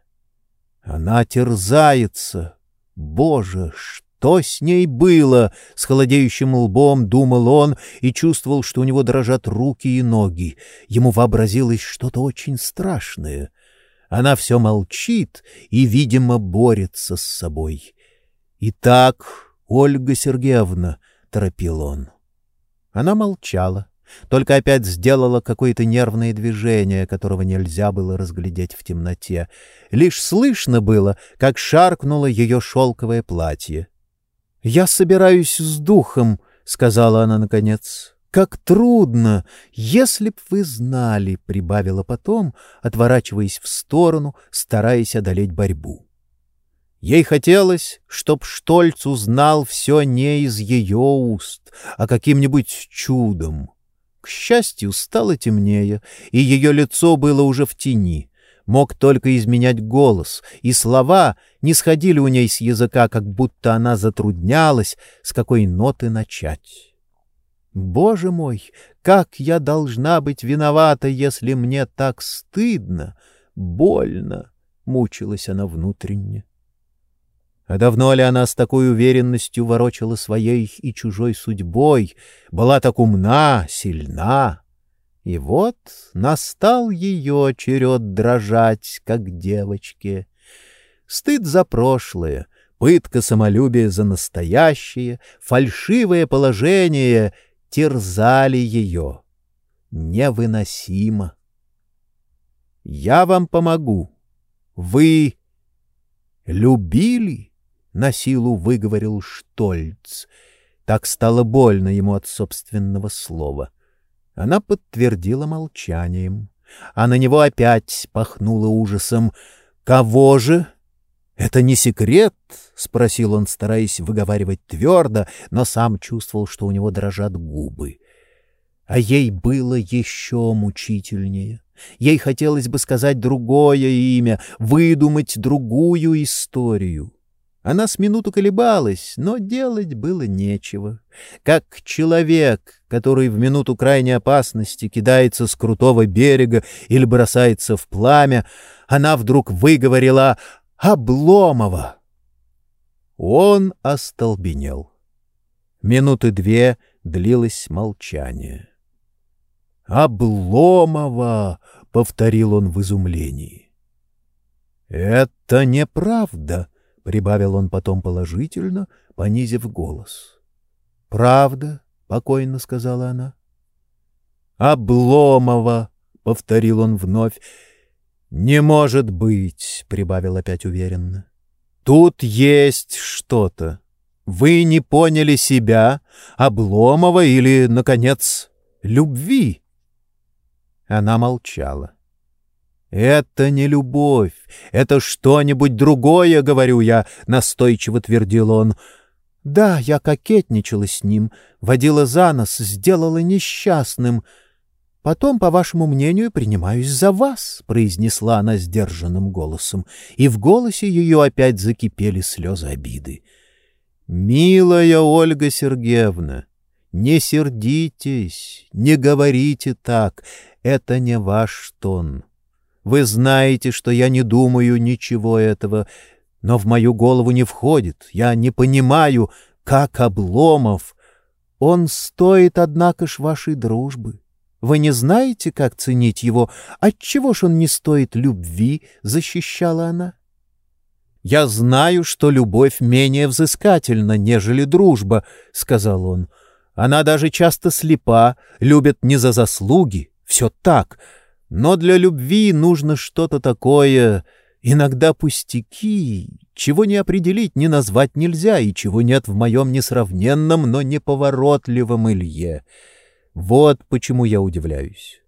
Она терзается. Боже, что с ней было? С холодеющим лбом думал он и чувствовал, что у него дрожат руки и ноги. Ему вообразилось что-то очень страшное. Она все молчит и, видимо, борется с собой. «Итак, Ольга Сергеевна», — торопил он. Она молчала, только опять сделала какое-то нервное движение, которого нельзя было разглядеть в темноте. Лишь слышно было, как шаркнуло ее шелковое платье. «Я собираюсь с духом», — сказала она наконец. «Как трудно! Если б вы знали», — прибавила потом, отворачиваясь в сторону, стараясь одолеть борьбу. Ей хотелось, чтоб Штольц узнал все не из ее уст, а каким-нибудь чудом. К счастью, стало темнее, и ее лицо было уже в тени мог только изменять голос, и слова не сходили у ней с языка, как будто она затруднялась, с какой ноты начать. «Боже мой, как я должна быть виновата, если мне так стыдно, больно!» — мучилась она внутренне. А давно ли она с такой уверенностью ворочала своей и чужой судьбой, была так умна, сильна? И вот настал ее черед дрожать, как девочке. Стыд за прошлое, пытка самолюбия за настоящее, фальшивое положение терзали ее. Невыносимо. «Я вам помогу. Вы любили?» — на силу выговорил Штольц. Так стало больно ему от собственного слова. Она подтвердила молчанием, а на него опять пахнуло ужасом. «Кого же?» «Это не секрет?» — спросил он, стараясь выговаривать твердо, но сам чувствовал, что у него дрожат губы. А ей было еще мучительнее. Ей хотелось бы сказать другое имя, выдумать другую историю. Она с минуту колебалась, но делать было нечего. Как человек, который в минуту крайней опасности кидается с крутого берега или бросается в пламя, она вдруг выговорила «Обломова!». Он остолбенел. Минуты две длилось молчание. «Обломова!» — повторил он в изумлении. «Это неправда!» прибавил он потом положительно, понизив голос. Правда, покойно сказала она. Обломова, повторил он вновь. Не может быть, прибавил опять уверенно. Тут есть что-то. Вы не поняли себя, Обломова или, наконец, любви. Она молчала. «Это не любовь, это что-нибудь другое, — говорю я, — настойчиво твердил он. Да, я кокетничала с ним, водила за нос, сделала несчастным. Потом, по вашему мнению, принимаюсь за вас, — произнесла она сдержанным голосом, и в голосе ее опять закипели слезы обиды. «Милая Ольга Сергеевна, не сердитесь, не говорите так, это не ваш тон». Вы знаете, что я не думаю ничего этого, но в мою голову не входит. Я не понимаю, как Обломов. Он стоит, однако ж, вашей дружбы. Вы не знаете, как ценить его? Отчего ж он не стоит любви?» — защищала она. «Я знаю, что любовь менее взыскательна, нежели дружба», — сказал он. «Она даже часто слепа, любит не за заслуги, все так». Но для любви нужно что-то такое, иногда пустяки, чего не определить, не назвать нельзя, и чего нет в моем несравненном, но неповоротливом Илье. Вот почему я удивляюсь.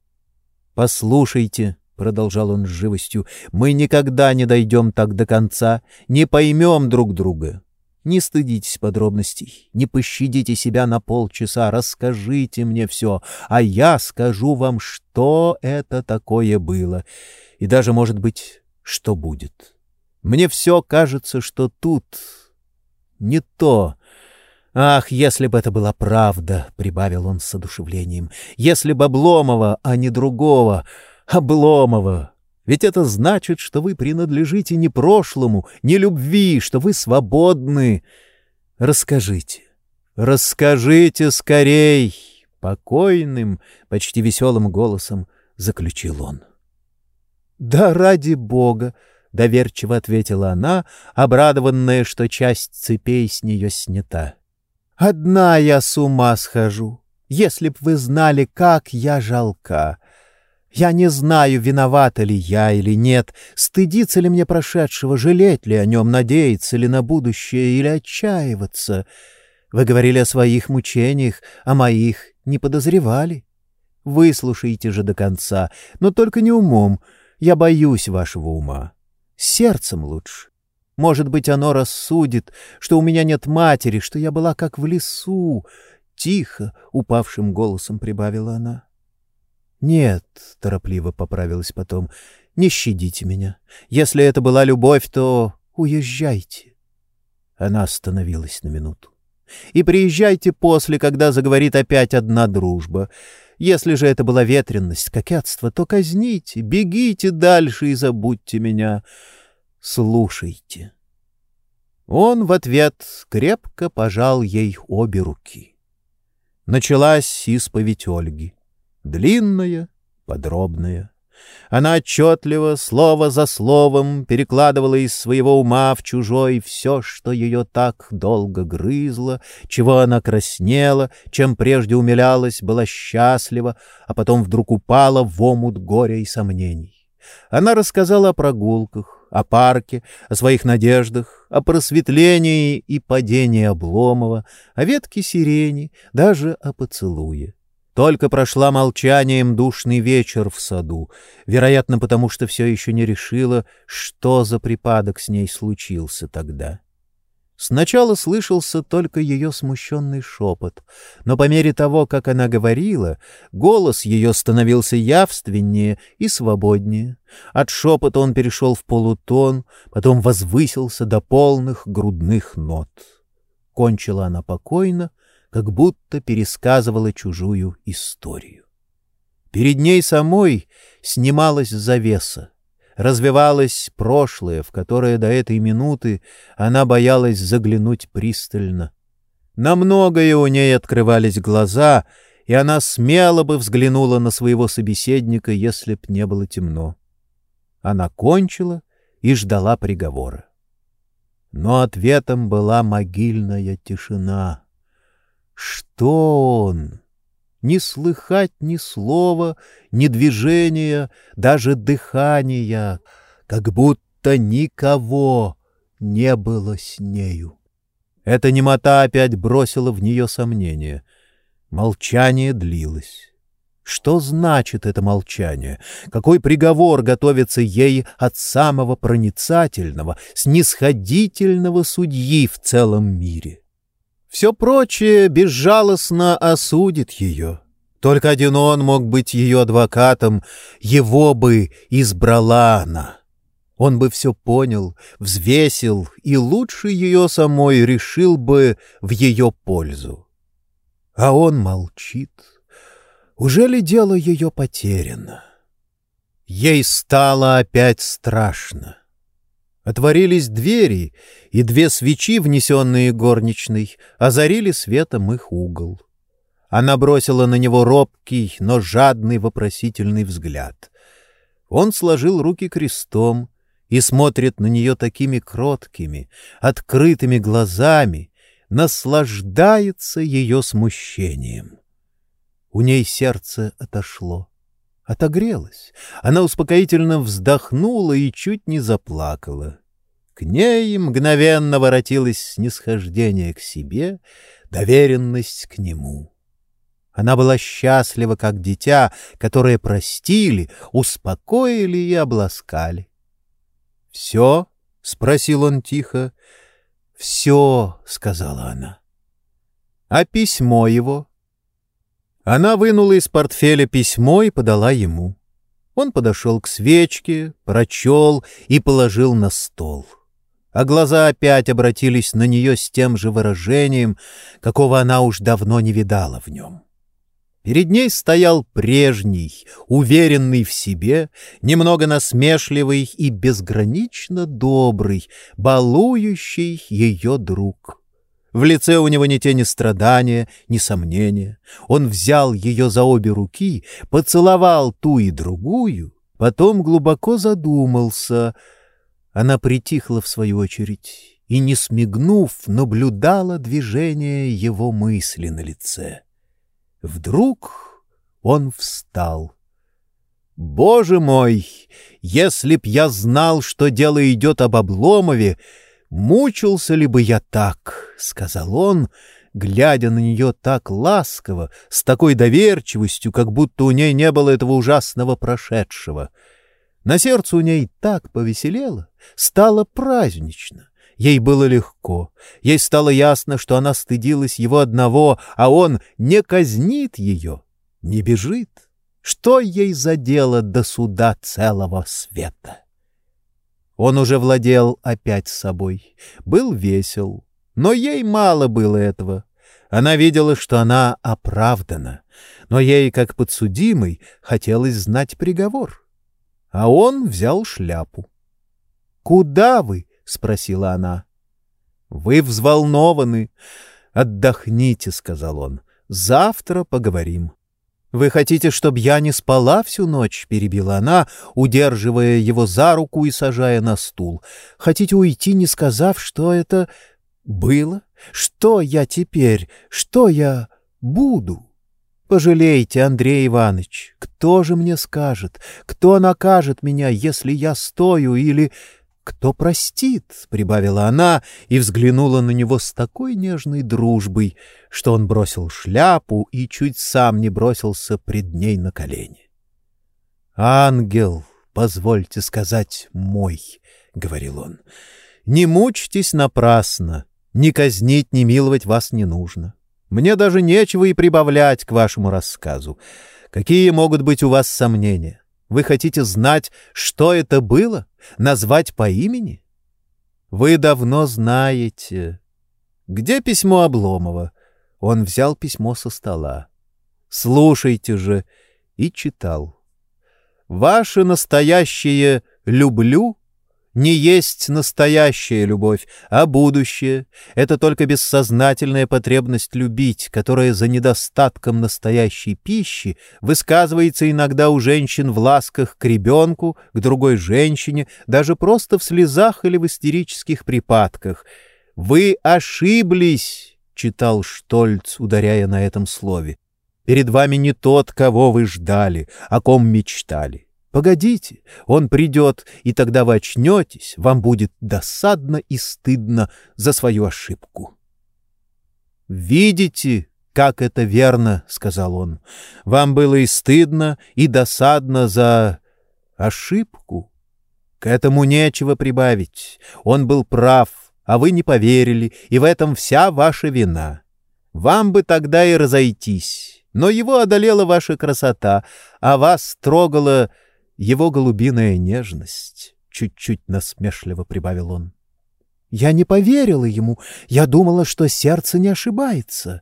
«Послушайте», — продолжал он с живостью, — «мы никогда не дойдем так до конца, не поймем друг друга. Не стыдитесь подробностей, не пощадите себя на полчаса, расскажите мне все, а я скажу вам, что это такое было, и даже, может быть, что будет. Мне все кажется, что тут не то. Ах, если бы это была правда, — прибавил он с одушевлением, — если бы Обломова, а не другого, Обломова, ведь это значит, что вы принадлежите не прошлому, не любви, что вы свободны. Расскажите, расскажите скорей!» Покойным, почти веселым голосом заключил он. «Да ради Бога!» — доверчиво ответила она, обрадованная, что часть цепей с нее снята. «Одна я с ума схожу. Если б вы знали, как я жалка. Я не знаю, виновата ли я или нет, стыдиться ли мне прошедшего, жалеть ли о нем, надеяться ли на будущее или отчаиваться. Вы говорили о своих мучениях, а моих не подозревали. Выслушайте же до конца, но только не умом. Я боюсь вашего ума. Сердцем лучше. Может быть, оно рассудит, что у меня нет матери, что я была как в лесу. Тихо, упавшим голосом прибавила она. Нет, торопливо поправилась потом. Не щадите меня. Если это была любовь, то уезжайте. Она остановилась на минуту. И приезжайте после, когда заговорит опять одна дружба. Если же это была ветренность, кокетство, то казните, бегите дальше и забудьте меня. Слушайте. Он в ответ крепко пожал ей обе руки. Началась исповедь Ольги. Длинная, подробная. Она отчетливо, слово за словом, перекладывала из своего ума в чужой все, что ее так долго грызло, чего она краснела, чем прежде умилялась, была счастлива, а потом вдруг упала в омут горя и сомнений. Она рассказала о прогулках, о парке, о своих надеждах, о просветлении и падении Обломова, о ветке сирени, даже о поцелуе. Только прошла молчанием душный вечер в саду, вероятно, потому что все еще не решила, что за припадок с ней случился тогда. Сначала слышался только ее смущенный шепот, но по мере того, как она говорила, голос ее становился явственнее и свободнее. От шепота он перешел в полутон, потом возвысился до полных грудных нот. Кончила она покойно, как будто пересказывала чужую историю. Перед ней самой снималась завеса, развивалось прошлое, в которое до этой минуты она боялась заглянуть пристально. На многое у ней открывались глаза, и она смело бы взглянула на своего собеседника, если б не было темно. Она кончила и ждала приговора. Но ответом была могильная тишина. Что он? Не слыхать ни слова, ни движения, даже дыхания, как будто никого не было с нею. Эта немота опять бросила в нее сомнение. Молчание длилось. Что значит это молчание? Какой приговор готовится ей от самого проницательного, снисходительного судьи в целом мире? Все прочее безжалостно осудит ее. Только один он мог быть ее адвокатом, его бы избрала она. Он бы все понял, взвесил и лучше ее самой решил бы в ее пользу. А он молчит. Уже ли дело ее потеряно? Ей стало опять страшно. Отворились двери, и две свечи, внесенные горничной, озарили светом их угол. Она бросила на него робкий, но жадный вопросительный взгляд. Он сложил руки крестом и смотрит на нее такими кроткими, открытыми глазами, наслаждается ее смущением. У ней сердце отошло отогрелась. Она успокоительно вздохнула и чуть не заплакала. К ней мгновенно воротилось снисхождение к себе, доверенность к нему. Она была счастлива, как дитя, которое простили, успокоили и обласкали. — Все? — спросил он тихо. — Все, — сказала она. — А письмо его? Она вынула из портфеля письмо и подала ему. Он подошел к свечке, прочел и положил на стол. А глаза опять обратились на нее с тем же выражением, какого она уж давно не видала в нем. Перед ней стоял прежний, уверенный в себе, немного насмешливый и безгранично добрый, балующий ее друг. В лице у него ни тени страдания, ни сомнения. Он взял ее за обе руки, поцеловал ту и другую, потом глубоко задумался. Она притихла в свою очередь и, не смигнув, наблюдала движение его мысли на лице. Вдруг он встал. «Боже мой! Если б я знал, что дело идет об Обломове, мучился ли бы я так?» — сказал он, глядя на нее так ласково, с такой доверчивостью, как будто у ней не было этого ужасного прошедшего. На сердце у ней так повеселело, стало празднично. Ей было легко. Ей стало ясно, что она стыдилась его одного, а он не казнит ее, не бежит. Что ей за дело до суда целого света? Он уже владел опять собой, был весел, но ей мало было этого. Она видела, что она оправдана, но ей, как подсудимой, хотелось знать приговор. А он взял шляпу. «Куда вы?» — спросила она. «Вы взволнованы. Отдохните», — сказал он. «Завтра поговорим». «Вы хотите, чтобы я не спала всю ночь?» — перебила она, удерживая его за руку и сажая на стул. «Хотите уйти, не сказав, что это было? Что я теперь? Что я буду?» «Пожалейте, Андрей Иванович, кто же мне скажет? Кто накажет меня, если я стою или «Кто простит?» — прибавила она и взглянула на него с такой нежной дружбой, что он бросил шляпу и чуть сам не бросился пред ней на колени. «Ангел, позвольте сказать, мой», — говорил он, — «не мучьтесь напрасно, ни казнить, ни миловать вас не нужно. Мне даже нечего и прибавлять к вашему рассказу. Какие могут быть у вас сомнения? Вы хотите знать, что это было? Назвать по имени? Вы давно знаете. Где письмо Обломова? Он взял письмо со стола. Слушайте же. И читал. Ваше настоящее «люблю» не есть настоящая любовь, а будущее — это только бессознательная потребность любить, которая за недостатком настоящей пищи высказывается иногда у женщин в ласках к ребенку, к другой женщине, даже просто в слезах или в истерических припадках. «Вы ошиблись!» — читал Штольц, ударяя на этом слове. «Перед вами не тот, кого вы ждали, о ком мечтали. Погодите, он придет, и тогда вы очнетесь, вам будет досадно и стыдно за свою ошибку. «Видите, как это верно», — сказал он. «Вам было и стыдно, и досадно за ошибку. К этому нечего прибавить. Он был прав, а вы не поверили, и в этом вся ваша вина. Вам бы тогда и разойтись, но его одолела ваша красота, а вас трогала его голубиная нежность, — чуть-чуть насмешливо прибавил он. Я не поверила ему, я думала, что сердце не ошибается.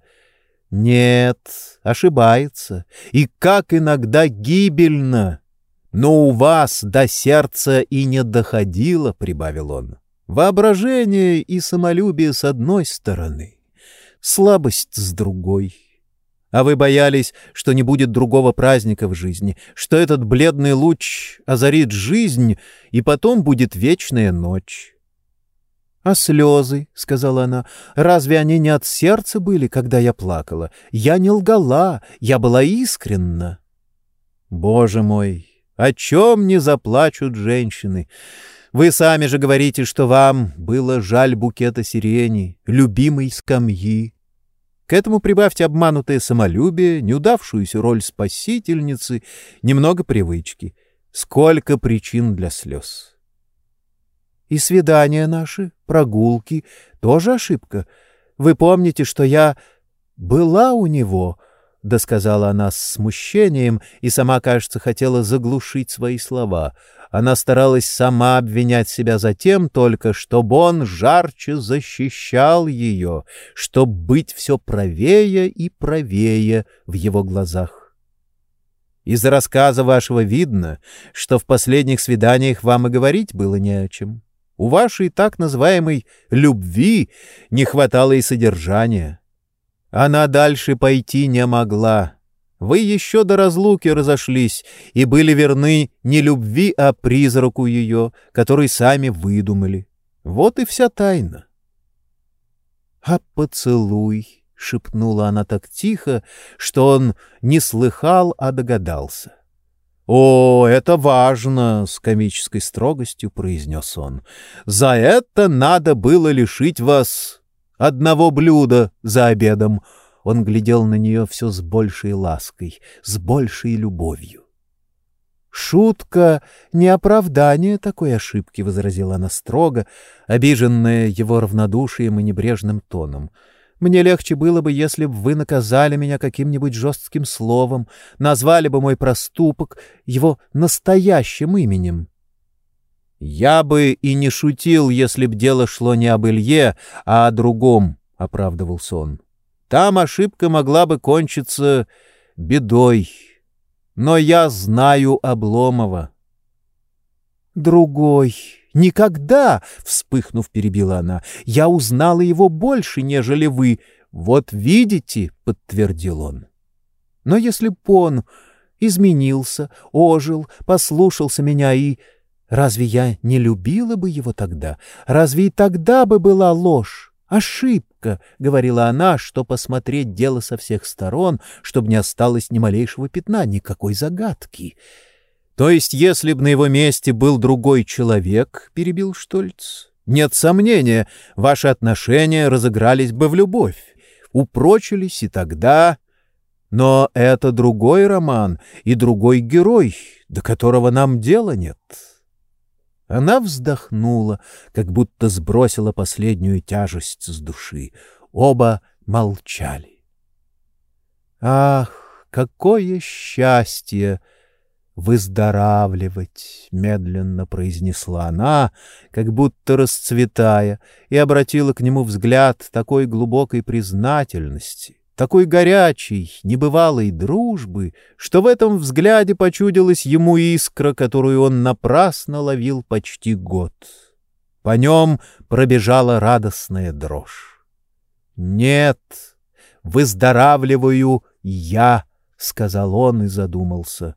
Нет, ошибается, и как иногда гибельно. Но у вас до сердца и не доходило, — прибавил он. Воображение и самолюбие с одной стороны, слабость с другой — а вы боялись, что не будет другого праздника в жизни, что этот бледный луч озарит жизнь, и потом будет вечная ночь. — А слезы, — сказала она, — разве они не от сердца были, когда я плакала? Я не лгала, я была искренна. Боже мой, о чем не заплачут женщины? Вы сами же говорите, что вам было жаль букета сирени, любимой скамьи, к этому прибавьте обманутое самолюбие, неудавшуюся роль спасительницы, немного привычки. Сколько причин для слез. И свидания наши, прогулки — тоже ошибка. Вы помните, что я была у него, — досказала она с смущением и сама, кажется, хотела заглушить свои слова — она старалась сама обвинять себя за тем только, чтобы он жарче защищал ее, чтобы быть все правее и правее в его глазах. Из рассказа вашего видно, что в последних свиданиях вам и говорить было не о чем. У вашей так называемой «любви» не хватало и содержания. Она дальше пойти не могла. Вы еще до разлуки разошлись и были верны не любви, а призраку ее, который сами выдумали. Вот и вся тайна. — А поцелуй, — шепнула она так тихо, что он не слыхал, а догадался. — «О, это важно!» — с комической строгостью произнес он. «За это надо было лишить вас одного блюда за обедом». Он глядел на нее все с большей лаской, с большей любовью. «Шутка — не оправдание такой ошибки», — возразила она строго, обиженная его равнодушием и небрежным тоном. Мне легче было бы, если бы вы наказали меня каким-нибудь жестким словом, назвали бы мой проступок его настоящим именем. «Я бы и не шутил, если б дело шло не об Илье, а о другом», — оправдывался он. «Там ошибка могла бы кончиться бедой. Но я знаю Обломова». «Другой», Никогда, — вспыхнув, перебила она, — я узнала его больше, нежели вы. Вот видите, — подтвердил он. Но если б он изменился, ожил, послушался меня и... Разве я не любила бы его тогда? Разве и тогда бы была ложь? Ошибка, — говорила она, что посмотреть дело со всех сторон, чтобы не осталось ни малейшего пятна, никакой загадки. То есть, если бы на его месте был другой человек, — перебил Штольц, — нет сомнения, ваши отношения разыгрались бы в любовь, упрочились и тогда... Но это другой роман и другой герой, до которого нам дела нет. Она вздохнула, как будто сбросила последнюю тяжесть с души. Оба молчали. «Ах, какое счастье!» «Выздоравливать», — медленно произнесла она, как будто расцветая, и обратила к нему взгляд такой глубокой признательности, такой горячей, небывалой дружбы, что в этом взгляде почудилась ему искра, которую он напрасно ловил почти год. По нем пробежала радостная дрожь. «Нет, выздоравливаю я», — сказал он и задумался.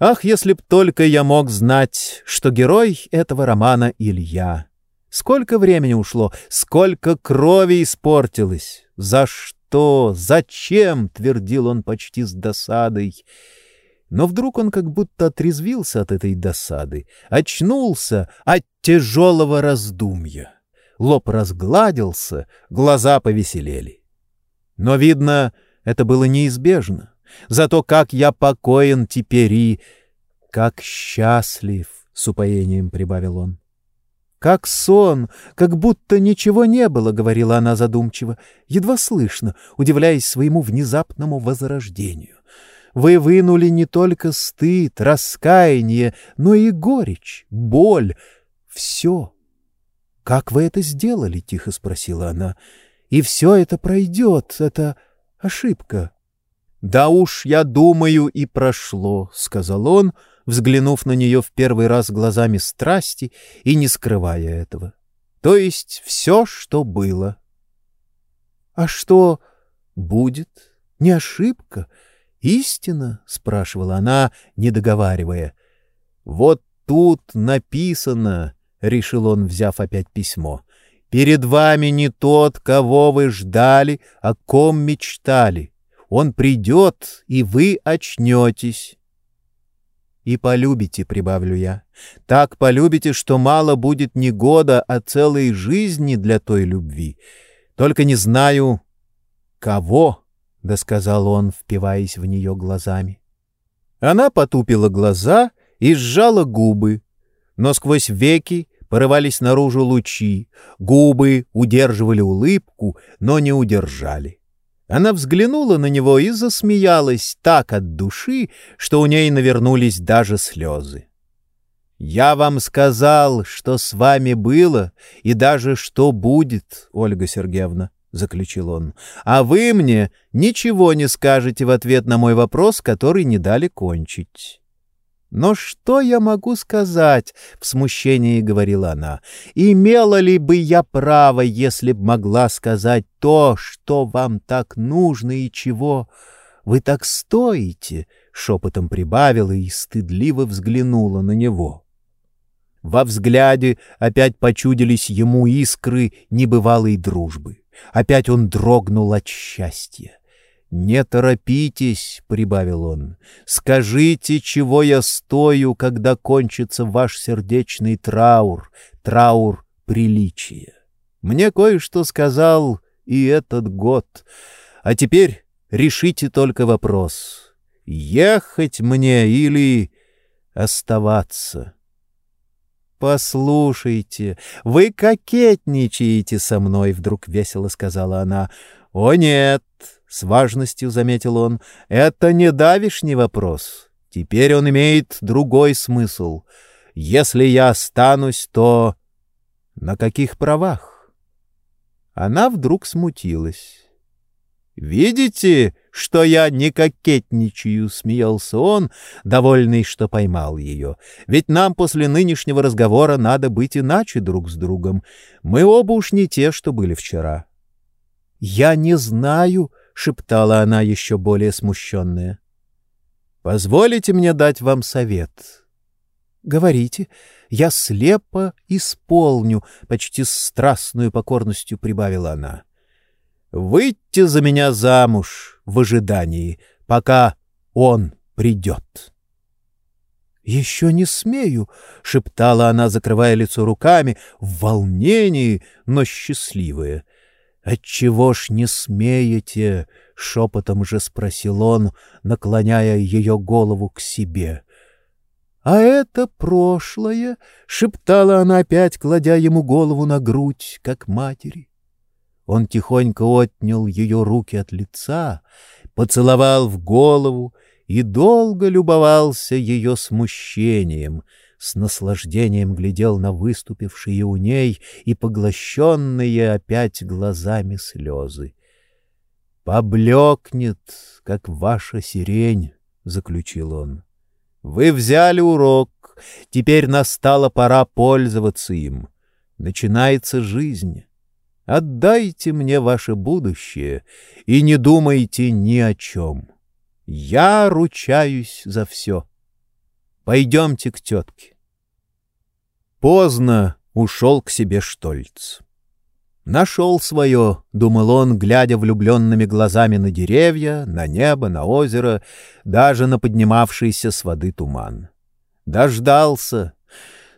Ах, если б только я мог знать, что герой этого романа Илья. Сколько времени ушло, сколько крови испортилось. За что, зачем, твердил он почти с досадой. Но вдруг он как будто отрезвился от этой досады, очнулся от тяжелого раздумья. Лоб разгладился, глаза повеселели. Но, видно, это было неизбежно. Зато как я покоен теперь и... Как счастлив, — с упоением прибавил он. «Как сон, как будто ничего не было», — говорила она задумчиво, едва слышно, удивляясь своему внезапному возрождению. «Вы вынули не только стыд, раскаяние, но и горечь, боль, все». «Как вы это сделали?» — тихо спросила она. «И все это пройдет, это ошибка». «Да уж, я думаю, и прошло», — сказал он, взглянув на нее в первый раз глазами страсти и не скрывая этого. «То есть все, что было». «А что будет? Не ошибка? Истина?» — спрашивала она, не договаривая. «Вот тут написано», — решил он, взяв опять письмо, — «перед вами не тот, кого вы ждали, о ком мечтали» Он придет, и вы очнетесь. И полюбите, — прибавлю я, — так полюбите, что мало будет не года, а целой жизни для той любви. Только не знаю, кого, — досказал он, впиваясь в нее глазами. Она потупила глаза и сжала губы, но сквозь веки порывались наружу лучи, губы удерживали улыбку, но не удержали. Она взглянула на него и засмеялась так от души, что у ней навернулись даже слезы. «Я вам сказал, что с вами было и даже что будет, Ольга Сергеевна», — заключил он. «А вы мне ничего не скажете в ответ на мой вопрос, который не дали кончить». Но что я могу сказать? — в смущении говорила она. Имела ли бы я право, если б могла сказать то, что вам так нужно и чего вы так стоите? — шепотом прибавила и стыдливо взглянула на него. Во взгляде опять почудились ему искры небывалой дружбы. Опять он дрогнул от счастья. «Не торопитесь», — прибавил он, — «скажите, чего я стою, когда кончится ваш сердечный траур, траур приличия. Мне кое-что сказал и этот год. А теперь решите только вопрос, ехать мне или оставаться». «Послушайте, вы кокетничаете со мной», — вдруг весело сказала она. «О нет, — с важностью заметил он, — это не давишний вопрос. Теперь он имеет другой смысл. Если я останусь, то... На каких правах? Она вдруг смутилась. «Видите, что я не кокетничаю?» — смеялся он, довольный, что поймал ее. «Ведь нам после нынешнего разговора надо быть иначе друг с другом. Мы оба уж не те, что были вчера». «Я не знаю», шептала она еще более смущенная. Позволите мне дать вам совет. Говорите, я слепо исполню, почти страстную покорностью прибавила она. Выйти за меня замуж в ожидании, пока он придет. «Еще не смею!» — шептала она, закрывая лицо руками, в волнении, но счастливая. «Отчего ж не смеете?» — шепотом же спросил он, наклоняя ее голову к себе. «А это прошлое!» — шептала она опять, кладя ему голову на грудь, как матери. Он тихонько отнял ее руки от лица, поцеловал в голову и долго любовался ее смущением — с наслаждением глядел на выступившие у ней и поглощенные опять глазами слезы. «Поблекнет, как ваша сирень», — заключил он. «Вы взяли урок, теперь настала пора пользоваться им. Начинается жизнь. Отдайте мне ваше будущее и не думайте ни о чем. Я ручаюсь за все». Пойдемте к тетке. Поздно ушел к себе Штольц. Нашел свое, — думал он, глядя влюбленными глазами на деревья, на небо, на озеро, даже на поднимавшийся с воды туман. Дождался.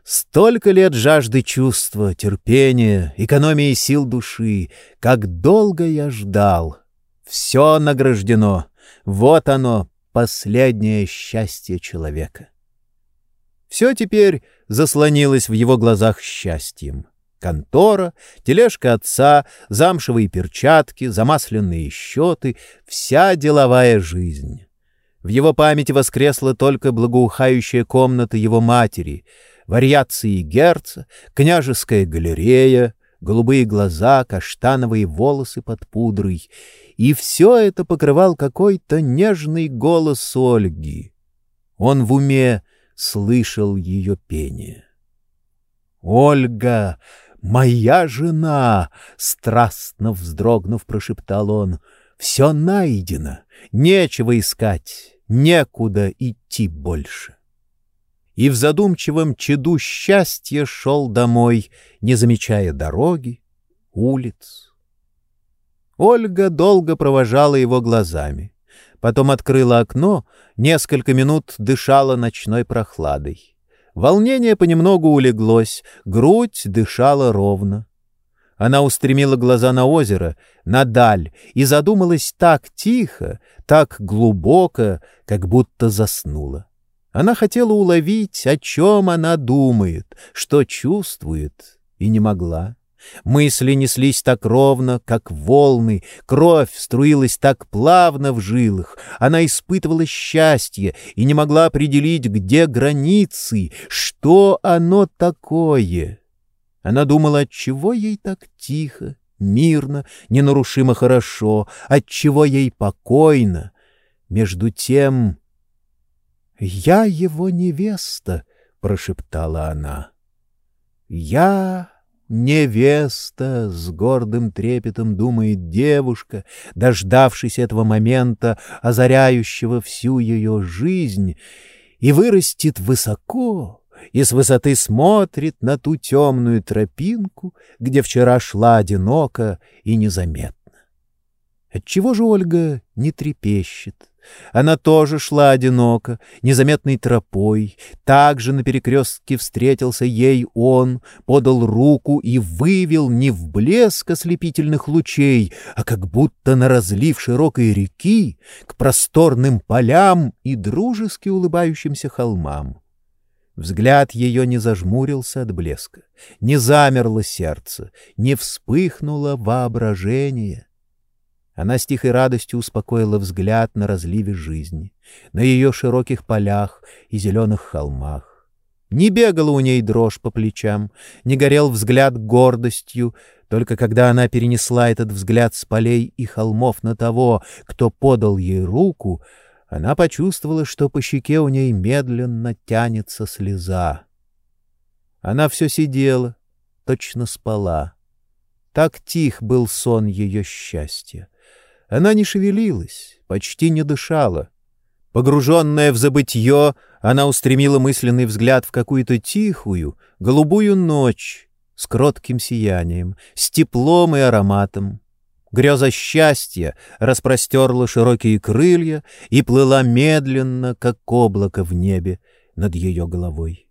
Столько лет жажды чувства, терпения, экономии сил души. Как долго я ждал. Все награждено. Вот оно, последнее счастье человека. Все теперь заслонилось в его глазах счастьем. Контора, тележка отца, замшевые перчатки, замасленные счеты — вся деловая жизнь. В его памяти воскресла только благоухающая комната его матери, вариации Герца, княжеская галерея, голубые глаза, каштановые волосы под пудрой. И все это покрывал какой-то нежный голос Ольги. Он в уме слышал ее пение. «Ольга, моя жена!» — страстно вздрогнув, прошептал он. «Все найдено, нечего искать, некуда идти больше». И в задумчивом чаду счастья шел домой, не замечая дороги, улиц. Ольга долго провожала его глазами потом открыла окно, несколько минут дышала ночной прохладой. Волнение понемногу улеглось, грудь дышала ровно. Она устремила глаза на озеро, на даль, и задумалась так тихо, так глубоко, как будто заснула. Она хотела уловить, о чем она думает, что чувствует, и не могла. Мысли неслись так ровно, как волны, кровь струилась так плавно в жилах, она испытывала счастье и не могла определить, где границы, что оно такое. Она думала, отчего ей так тихо, мирно, ненарушимо хорошо, отчего ей покойно. Между тем... «Я его невеста», — прошептала она. «Я невеста», — с гордым трепетом думает девушка, дождавшись этого момента, озаряющего всю ее жизнь, и вырастет высоко, и с высоты смотрит на ту темную тропинку, где вчера шла одиноко и незаметно. Отчего же Ольга не трепещет? Она тоже шла одиноко, незаметной тропой. Также на перекрестке встретился ей он, подал руку и вывел не в блеск ослепительных лучей, а как будто на разлив широкой реки к просторным полям и дружески улыбающимся холмам. Взгляд ее не зажмурился от блеска, не замерло сердце, не вспыхнуло воображение — она с тихой радостью успокоила взгляд на разливе жизни, на ее широких полях и зеленых холмах. Не бегала у ней дрожь по плечам, не горел взгляд гордостью, только когда она перенесла этот взгляд с полей и холмов на того, кто подал ей руку, она почувствовала, что по щеке у ней медленно тянется слеза. Она все сидела, точно спала. Так тих был сон ее счастья. Она не шевелилась, почти не дышала. Погруженная в забытье, она устремила мысленный взгляд в какую-то тихую, голубую ночь с кротким сиянием, с теплом и ароматом. Греза счастья распростерла широкие крылья и плыла медленно, как облако в небе над ее головой.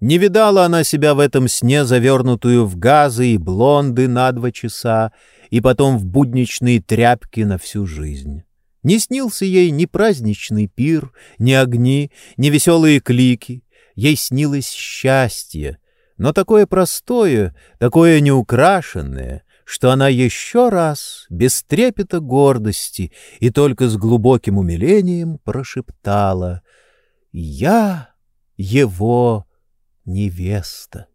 Не видала она себя в этом сне, завернутую в газы и блонды на два часа, и потом в будничные тряпки на всю жизнь. Не снился ей ни праздничный пир, ни огни, ни веселые клики. Ей снилось счастье, но такое простое, такое неукрашенное, что она еще раз, без трепета гордости и только с глубоким умилением прошептала «Я его невеста».